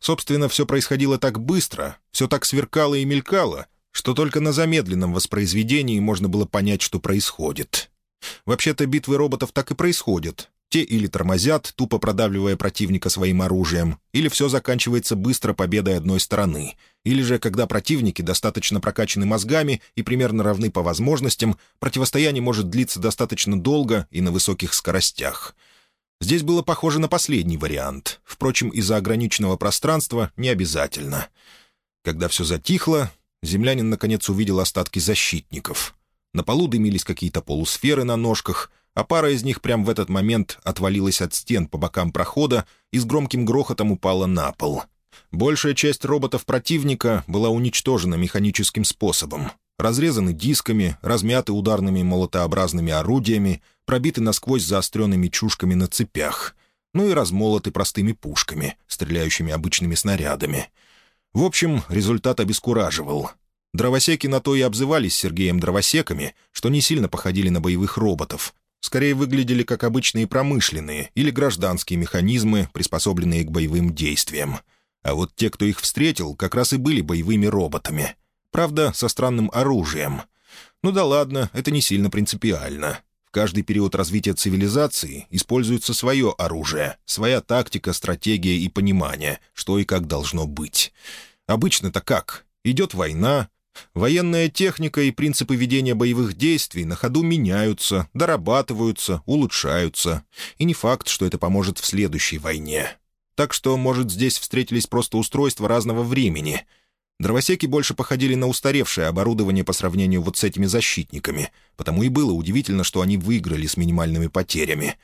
Собственно, все происходило так быстро, все так сверкало и мелькало, что только на замедленном воспроизведении можно было понять, что происходит. Вообще-то битвы роботов так и происходят. Те или тормозят, тупо продавливая противника своим оружием, или все заканчивается быстро победой одной стороны, или же, когда противники достаточно прокачаны мозгами и примерно равны по возможностям, противостояние может длиться достаточно долго и на высоких скоростях. Здесь было похоже на последний вариант, впрочем, из-за ограниченного пространства не обязательно. Когда все затихло, землянин наконец увидел остатки защитников. На полу дымились какие-то полусферы на ножках, а пара из них прямо в этот момент отвалилась от стен по бокам прохода и с громким грохотом упала на пол. Большая часть роботов противника была уничтожена механическим способом. Разрезаны дисками, размяты ударными молотообразными орудиями, пробиты насквозь заостренными чушками на цепях, ну и размолоты простыми пушками, стреляющими обычными снарядами. В общем, результат обескураживал. Дровосеки на то и обзывались Сергеем дровосеками, что не сильно походили на боевых роботов. Скорее выглядели как обычные промышленные или гражданские механизмы, приспособленные к боевым действиям. А вот те, кто их встретил, как раз и были боевыми роботами. Правда, со странным оружием. Ну да ладно, это не сильно принципиально. В каждый период развития цивилизации используется свое оружие, своя тактика, стратегия и понимание, что и как должно быть. Обычно-то как? Идет война, Военная техника и принципы ведения боевых действий на ходу меняются, дорабатываются, улучшаются. И не факт, что это поможет в следующей войне. Так что, может, здесь встретились просто устройства разного времени. Дровосеки больше походили на устаревшее оборудование по сравнению вот с этими защитниками, потому и было удивительно, что они выиграли с минимальными потерями.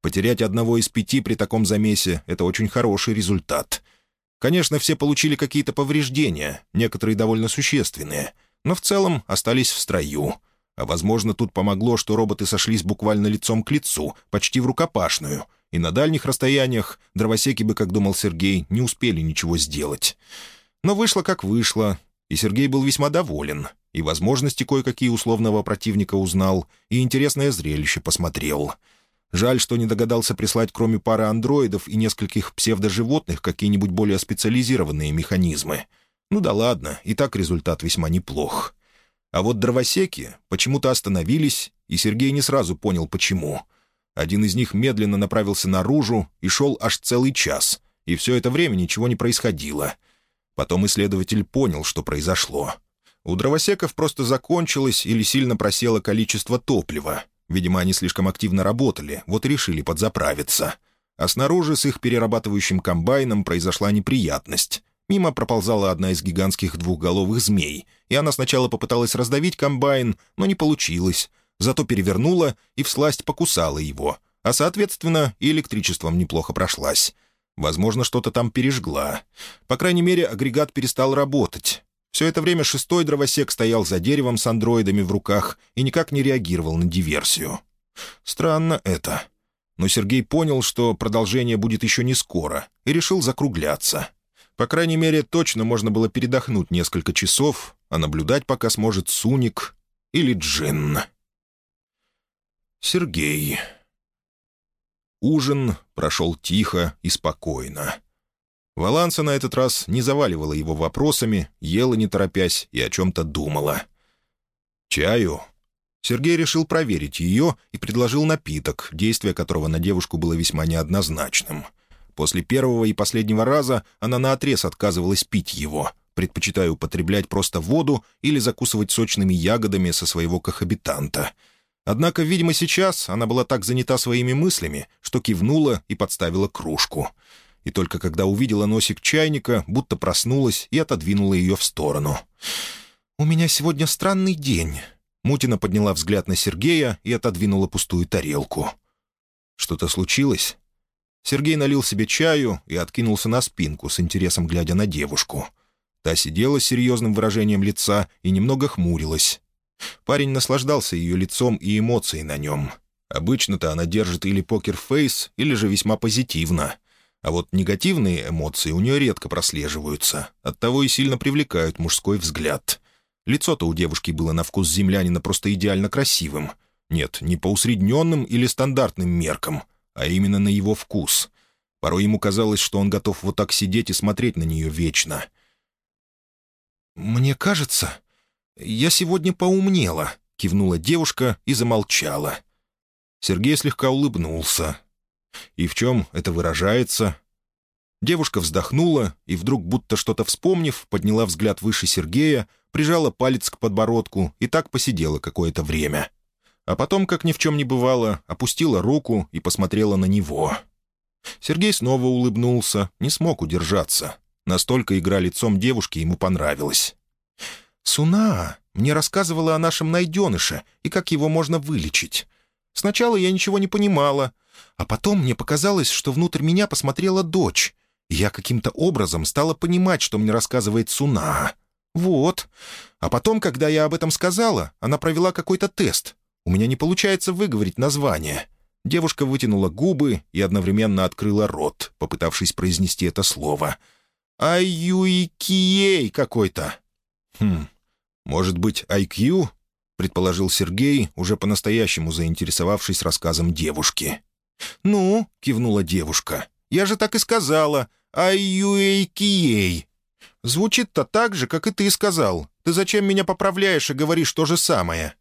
Потерять одного из пяти при таком замесе — это очень хороший результат. Конечно, все получили какие-то повреждения, некоторые довольно существенные, но в целом остались в строю. А, возможно, тут помогло, что роботы сошлись буквально лицом к лицу, почти в рукопашную — и на дальних расстояниях дровосеки бы, как думал Сергей, не успели ничего сделать. Но вышло как вышло, и Сергей был весьма доволен, и возможности кое-какие условного противника узнал, и интересное зрелище посмотрел. Жаль, что не догадался прислать кроме пары андроидов и нескольких псевдоживотных какие-нибудь более специализированные механизмы. Ну да ладно, и так результат весьма неплох. А вот дровосеки почему-то остановились, и Сергей не сразу понял, почему — один из них медленно направился наружу и шел аж целый час, и все это время ничего не происходило. Потом исследователь понял, что произошло. У дровосеков просто закончилось или сильно просело количество топлива. Видимо, они слишком активно работали, вот и решили подзаправиться. А снаружи с их перерабатывающим комбайном произошла неприятность. Мимо проползала одна из гигантских двухголовых змей, и она сначала попыталась раздавить комбайн, но не получилось зато перевернула и всласть покусала его, а, соответственно, и электричеством неплохо прошлась. Возможно, что-то там пережгла. По крайней мере, агрегат перестал работать. Все это время шестой дровосек стоял за деревом с андроидами в руках и никак не реагировал на диверсию. Странно это. Но Сергей понял, что продолжение будет еще не скоро, и решил закругляться. По крайней мере, точно можно было передохнуть несколько часов, а наблюдать пока сможет Суник или Джин. Сергей. Ужин прошел тихо и спокойно. Валанса на этот раз не заваливала его вопросами, ела не торопясь и о чем-то думала. «Чаю?» Сергей решил проверить ее и предложил напиток, действие которого на девушку было весьма неоднозначным. После первого и последнего раза она наотрез отказывалась пить его, предпочитая употреблять просто воду или закусывать сочными ягодами со своего кохабитанта — Однако, видимо, сейчас она была так занята своими мыслями, что кивнула и подставила кружку. И только когда увидела носик чайника, будто проснулась и отодвинула ее в сторону. «У меня сегодня странный день». Мутина подняла взгляд на Сергея и отодвинула пустую тарелку. «Что-то случилось?» Сергей налил себе чаю и откинулся на спинку, с интересом глядя на девушку. Та сидела с серьезным выражением лица и немного хмурилась, Парень наслаждался ее лицом и эмоцией на нем. Обычно-то она держит или покер-фейс, или же весьма позитивно. А вот негативные эмоции у нее редко прослеживаются, оттого и сильно привлекают мужской взгляд. Лицо-то у девушки было на вкус землянина просто идеально красивым. Нет, не по усредненным или стандартным меркам, а именно на его вкус. Порой ему казалось, что он готов вот так сидеть и смотреть на нее вечно. «Мне кажется, «Я сегодня поумнела», — кивнула девушка и замолчала. Сергей слегка улыбнулся. «И в чем это выражается?» Девушка вздохнула и вдруг, будто что-то вспомнив, подняла взгляд выше Сергея, прижала палец к подбородку и так посидела какое-то время. А потом, как ни в чем не бывало, опустила руку и посмотрела на него. Сергей снова улыбнулся, не смог удержаться. Настолько игра лицом девушки ему понравилась. «Суна мне рассказывала о нашем найденыше и как его можно вылечить. Сначала я ничего не понимала, а потом мне показалось, что внутрь меня посмотрела дочь, я каким-то образом стала понимать, что мне рассказывает Суна. Вот. А потом, когда я об этом сказала, она провела какой-то тест. У меня не получается выговорить название». Девушка вытянула губы и одновременно открыла рот, попытавшись произнести это слово. «Аюикией какой-то». «Хм, может быть, IQ?» — предположил Сергей, уже по-настоящему заинтересовавшись рассказом девушки. «Ну?» — кивнула девушка. «Я же так и сказала. Аюикией». «Звучит-то так же, как и ты сказал. Ты зачем меня поправляешь и говоришь то же самое?»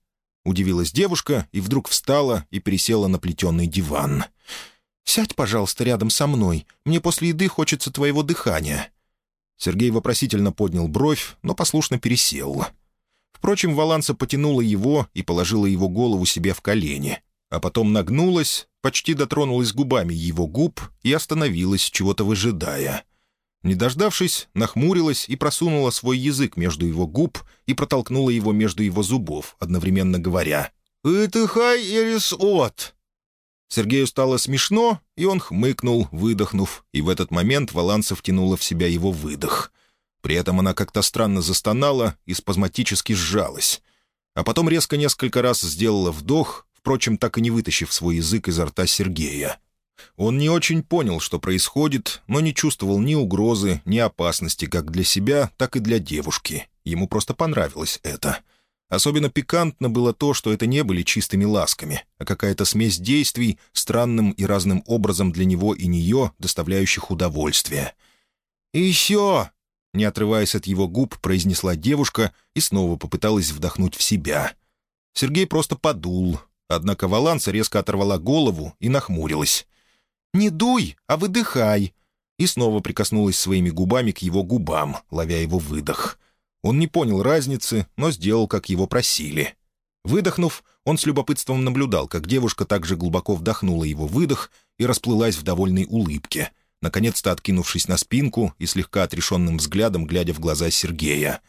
Удивилась девушка и вдруг встала и пересела на плетеный диван. «Сядь, пожалуйста, рядом со мной. Мне после еды хочется твоего дыхания». Сергей вопросительно поднял бровь, но послушно пересел. Впрочем, Валанса потянула его и положила его голову себе в колени, а потом нагнулась, почти дотронулась губами его губ и остановилась, чего-то выжидая — не дождавшись, нахмурилась и просунула свой язык между его губ и протолкнула его между его зубов, одновременно говоря «Итыхай эрис от!» Сергею стало смешно, и он хмыкнул, выдохнув, и в этот момент Валанса втянула в себя его выдох. При этом она как-то странно застонала и спазматически сжалась. А потом резко несколько раз сделала вдох, впрочем, так и не вытащив свой язык изо рта Сергея. Он не очень понял, что происходит, но не чувствовал ни угрозы, ни опасности как для себя, так и для девушки. Ему просто понравилось это. Особенно пикантно было то, что это не были чистыми ласками, а какая-то смесь действий, странным и разным образом для него и нее, доставляющих удовольствие. «И еще!» — не отрываясь от его губ, произнесла девушка и снова попыталась вдохнуть в себя. Сергей просто подул, однако Валанса резко оторвала голову и нахмурилась. «Не дуй, а выдыхай!» И снова прикоснулась своими губами к его губам, ловя его выдох. Он не понял разницы, но сделал, как его просили. Выдохнув, он с любопытством наблюдал, как девушка также глубоко вдохнула его выдох и расплылась в довольной улыбке, наконец-то откинувшись на спинку и слегка отрешенным взглядом глядя в глаза Сергея.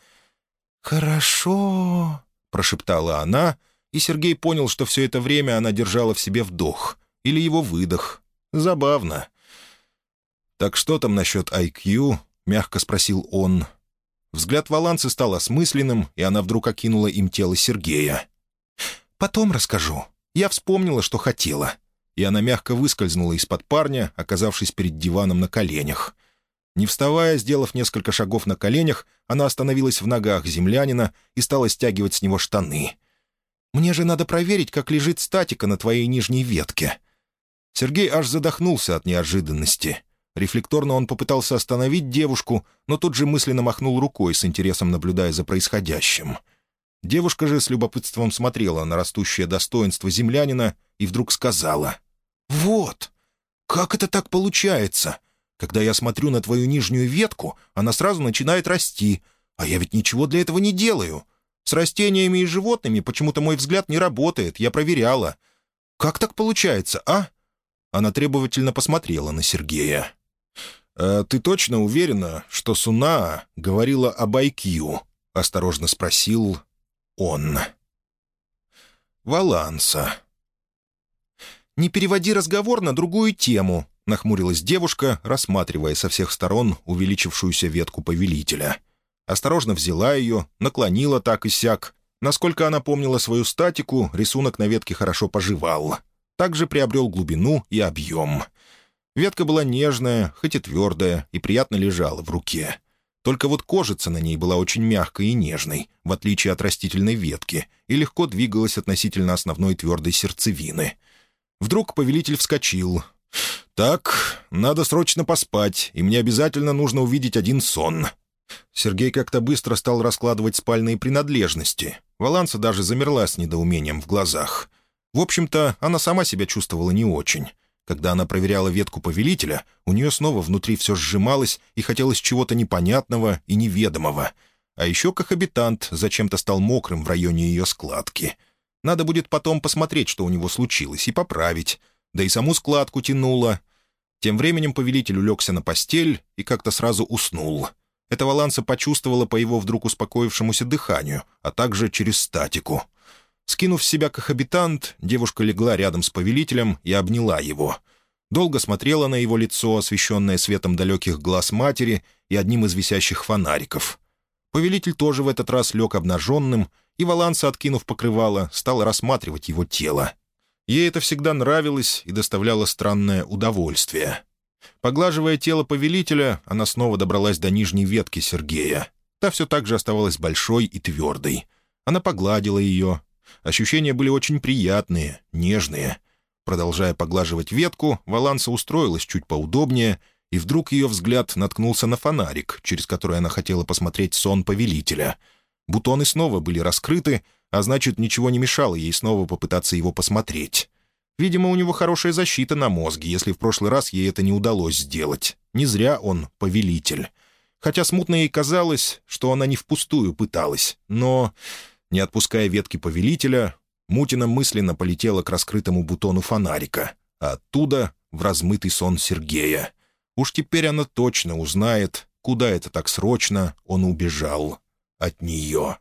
«Хорошо», — прошептала она, и Сергей понял, что все это время она держала в себе вдох или его выдох, Забавно. «Так что там насчет IQ?» — мягко спросил он. Взгляд Валанцы стал осмысленным, и она вдруг окинула им тело Сергея. «Потом расскажу. Я вспомнила, что хотела». И она мягко выскользнула из-под парня, оказавшись перед диваном на коленях. Не вставая, сделав несколько шагов на коленях, она остановилась в ногах землянина и стала стягивать с него штаны. «Мне же надо проверить, как лежит статика на твоей нижней ветке. Сергей аж задохнулся от неожиданности. Рефлекторно он попытался остановить девушку, но тут же мысленно махнул рукой, с интересом наблюдая за происходящим. Девушка же с любопытством смотрела на растущее достоинство землянина и вдруг сказала. «Вот! Как это так получается? Когда я смотрю на твою нижнюю ветку, она сразу начинает расти, а я ведь ничего для этого не делаю. С растениями и животными почему-то мой взгляд не работает, я проверяла. Как так получается, а?» Она требовательно посмотрела на Сергея. «А ты точно уверена, что Суна говорила об IQ?» — осторожно спросил он. «Валанса». «Не переводи разговор на другую тему», — нахмурилась девушка, рассматривая со всех сторон увеличившуюся ветку повелителя. Осторожно взяла ее, наклонила так и сяк. Насколько она помнила свою статику, рисунок на ветке хорошо поживал также приобрел глубину и объем. Ветка была нежная, хоть и твердая, и приятно лежала в руке. Только вот кожица на ней была очень мягкой и нежной, в отличие от растительной ветки, и легко двигалась относительно основной твердой сердцевины. Вдруг повелитель вскочил. «Так, надо срочно поспать, и мне обязательно нужно увидеть один сон». Сергей как-то быстро стал раскладывать спальные принадлежности. Валанса даже замерла с недоумением в глазах. В общем-то, она сама себя чувствовала не очень. Когда она проверяла ветку повелителя, у нее снова внутри все сжималось и хотелось чего-то непонятного и неведомого. А еще кохабитант зачем-то стал мокрым в районе ее складки. Надо будет потом посмотреть, что у него случилось, и поправить. Да и саму складку тянуло. Тем временем повелитель улегся на постель и как-то сразу уснул. Это Валанса почувствовала по его вдруг успокоившемуся дыханию, а также через статику. Скинув с себя кохабитант, девушка легла рядом с повелителем и обняла его. Долго смотрела на его лицо, освещенное светом далеких глаз матери и одним из висящих фонариков. Повелитель тоже в этот раз лег обнаженным, и Валанса, откинув покрывало, стала рассматривать его тело. Ей это всегда нравилось и доставляло странное удовольствие. Поглаживая тело повелителя, она снова добралась до нижней ветки Сергея. Та все так же оставалась большой и твердой. Она погладила ее. Ощущения были очень приятные, нежные. Продолжая поглаживать ветку, Валанса устроилась чуть поудобнее, и вдруг ее взгляд наткнулся на фонарик, через который она хотела посмотреть сон повелителя. Бутоны снова были раскрыты, а значит, ничего не мешало ей снова попытаться его посмотреть. Видимо, у него хорошая защита на мозге, если в прошлый раз ей это не удалось сделать. Не зря он повелитель. Хотя смутно ей казалось, что она не впустую пыталась. Но, не отпуская ветки повелителя, Мутина мысленно полетела к раскрытому бутону фонарика, а оттуда — в размытый сон Сергея. Уж теперь она точно узнает, куда это так срочно он убежал от нее.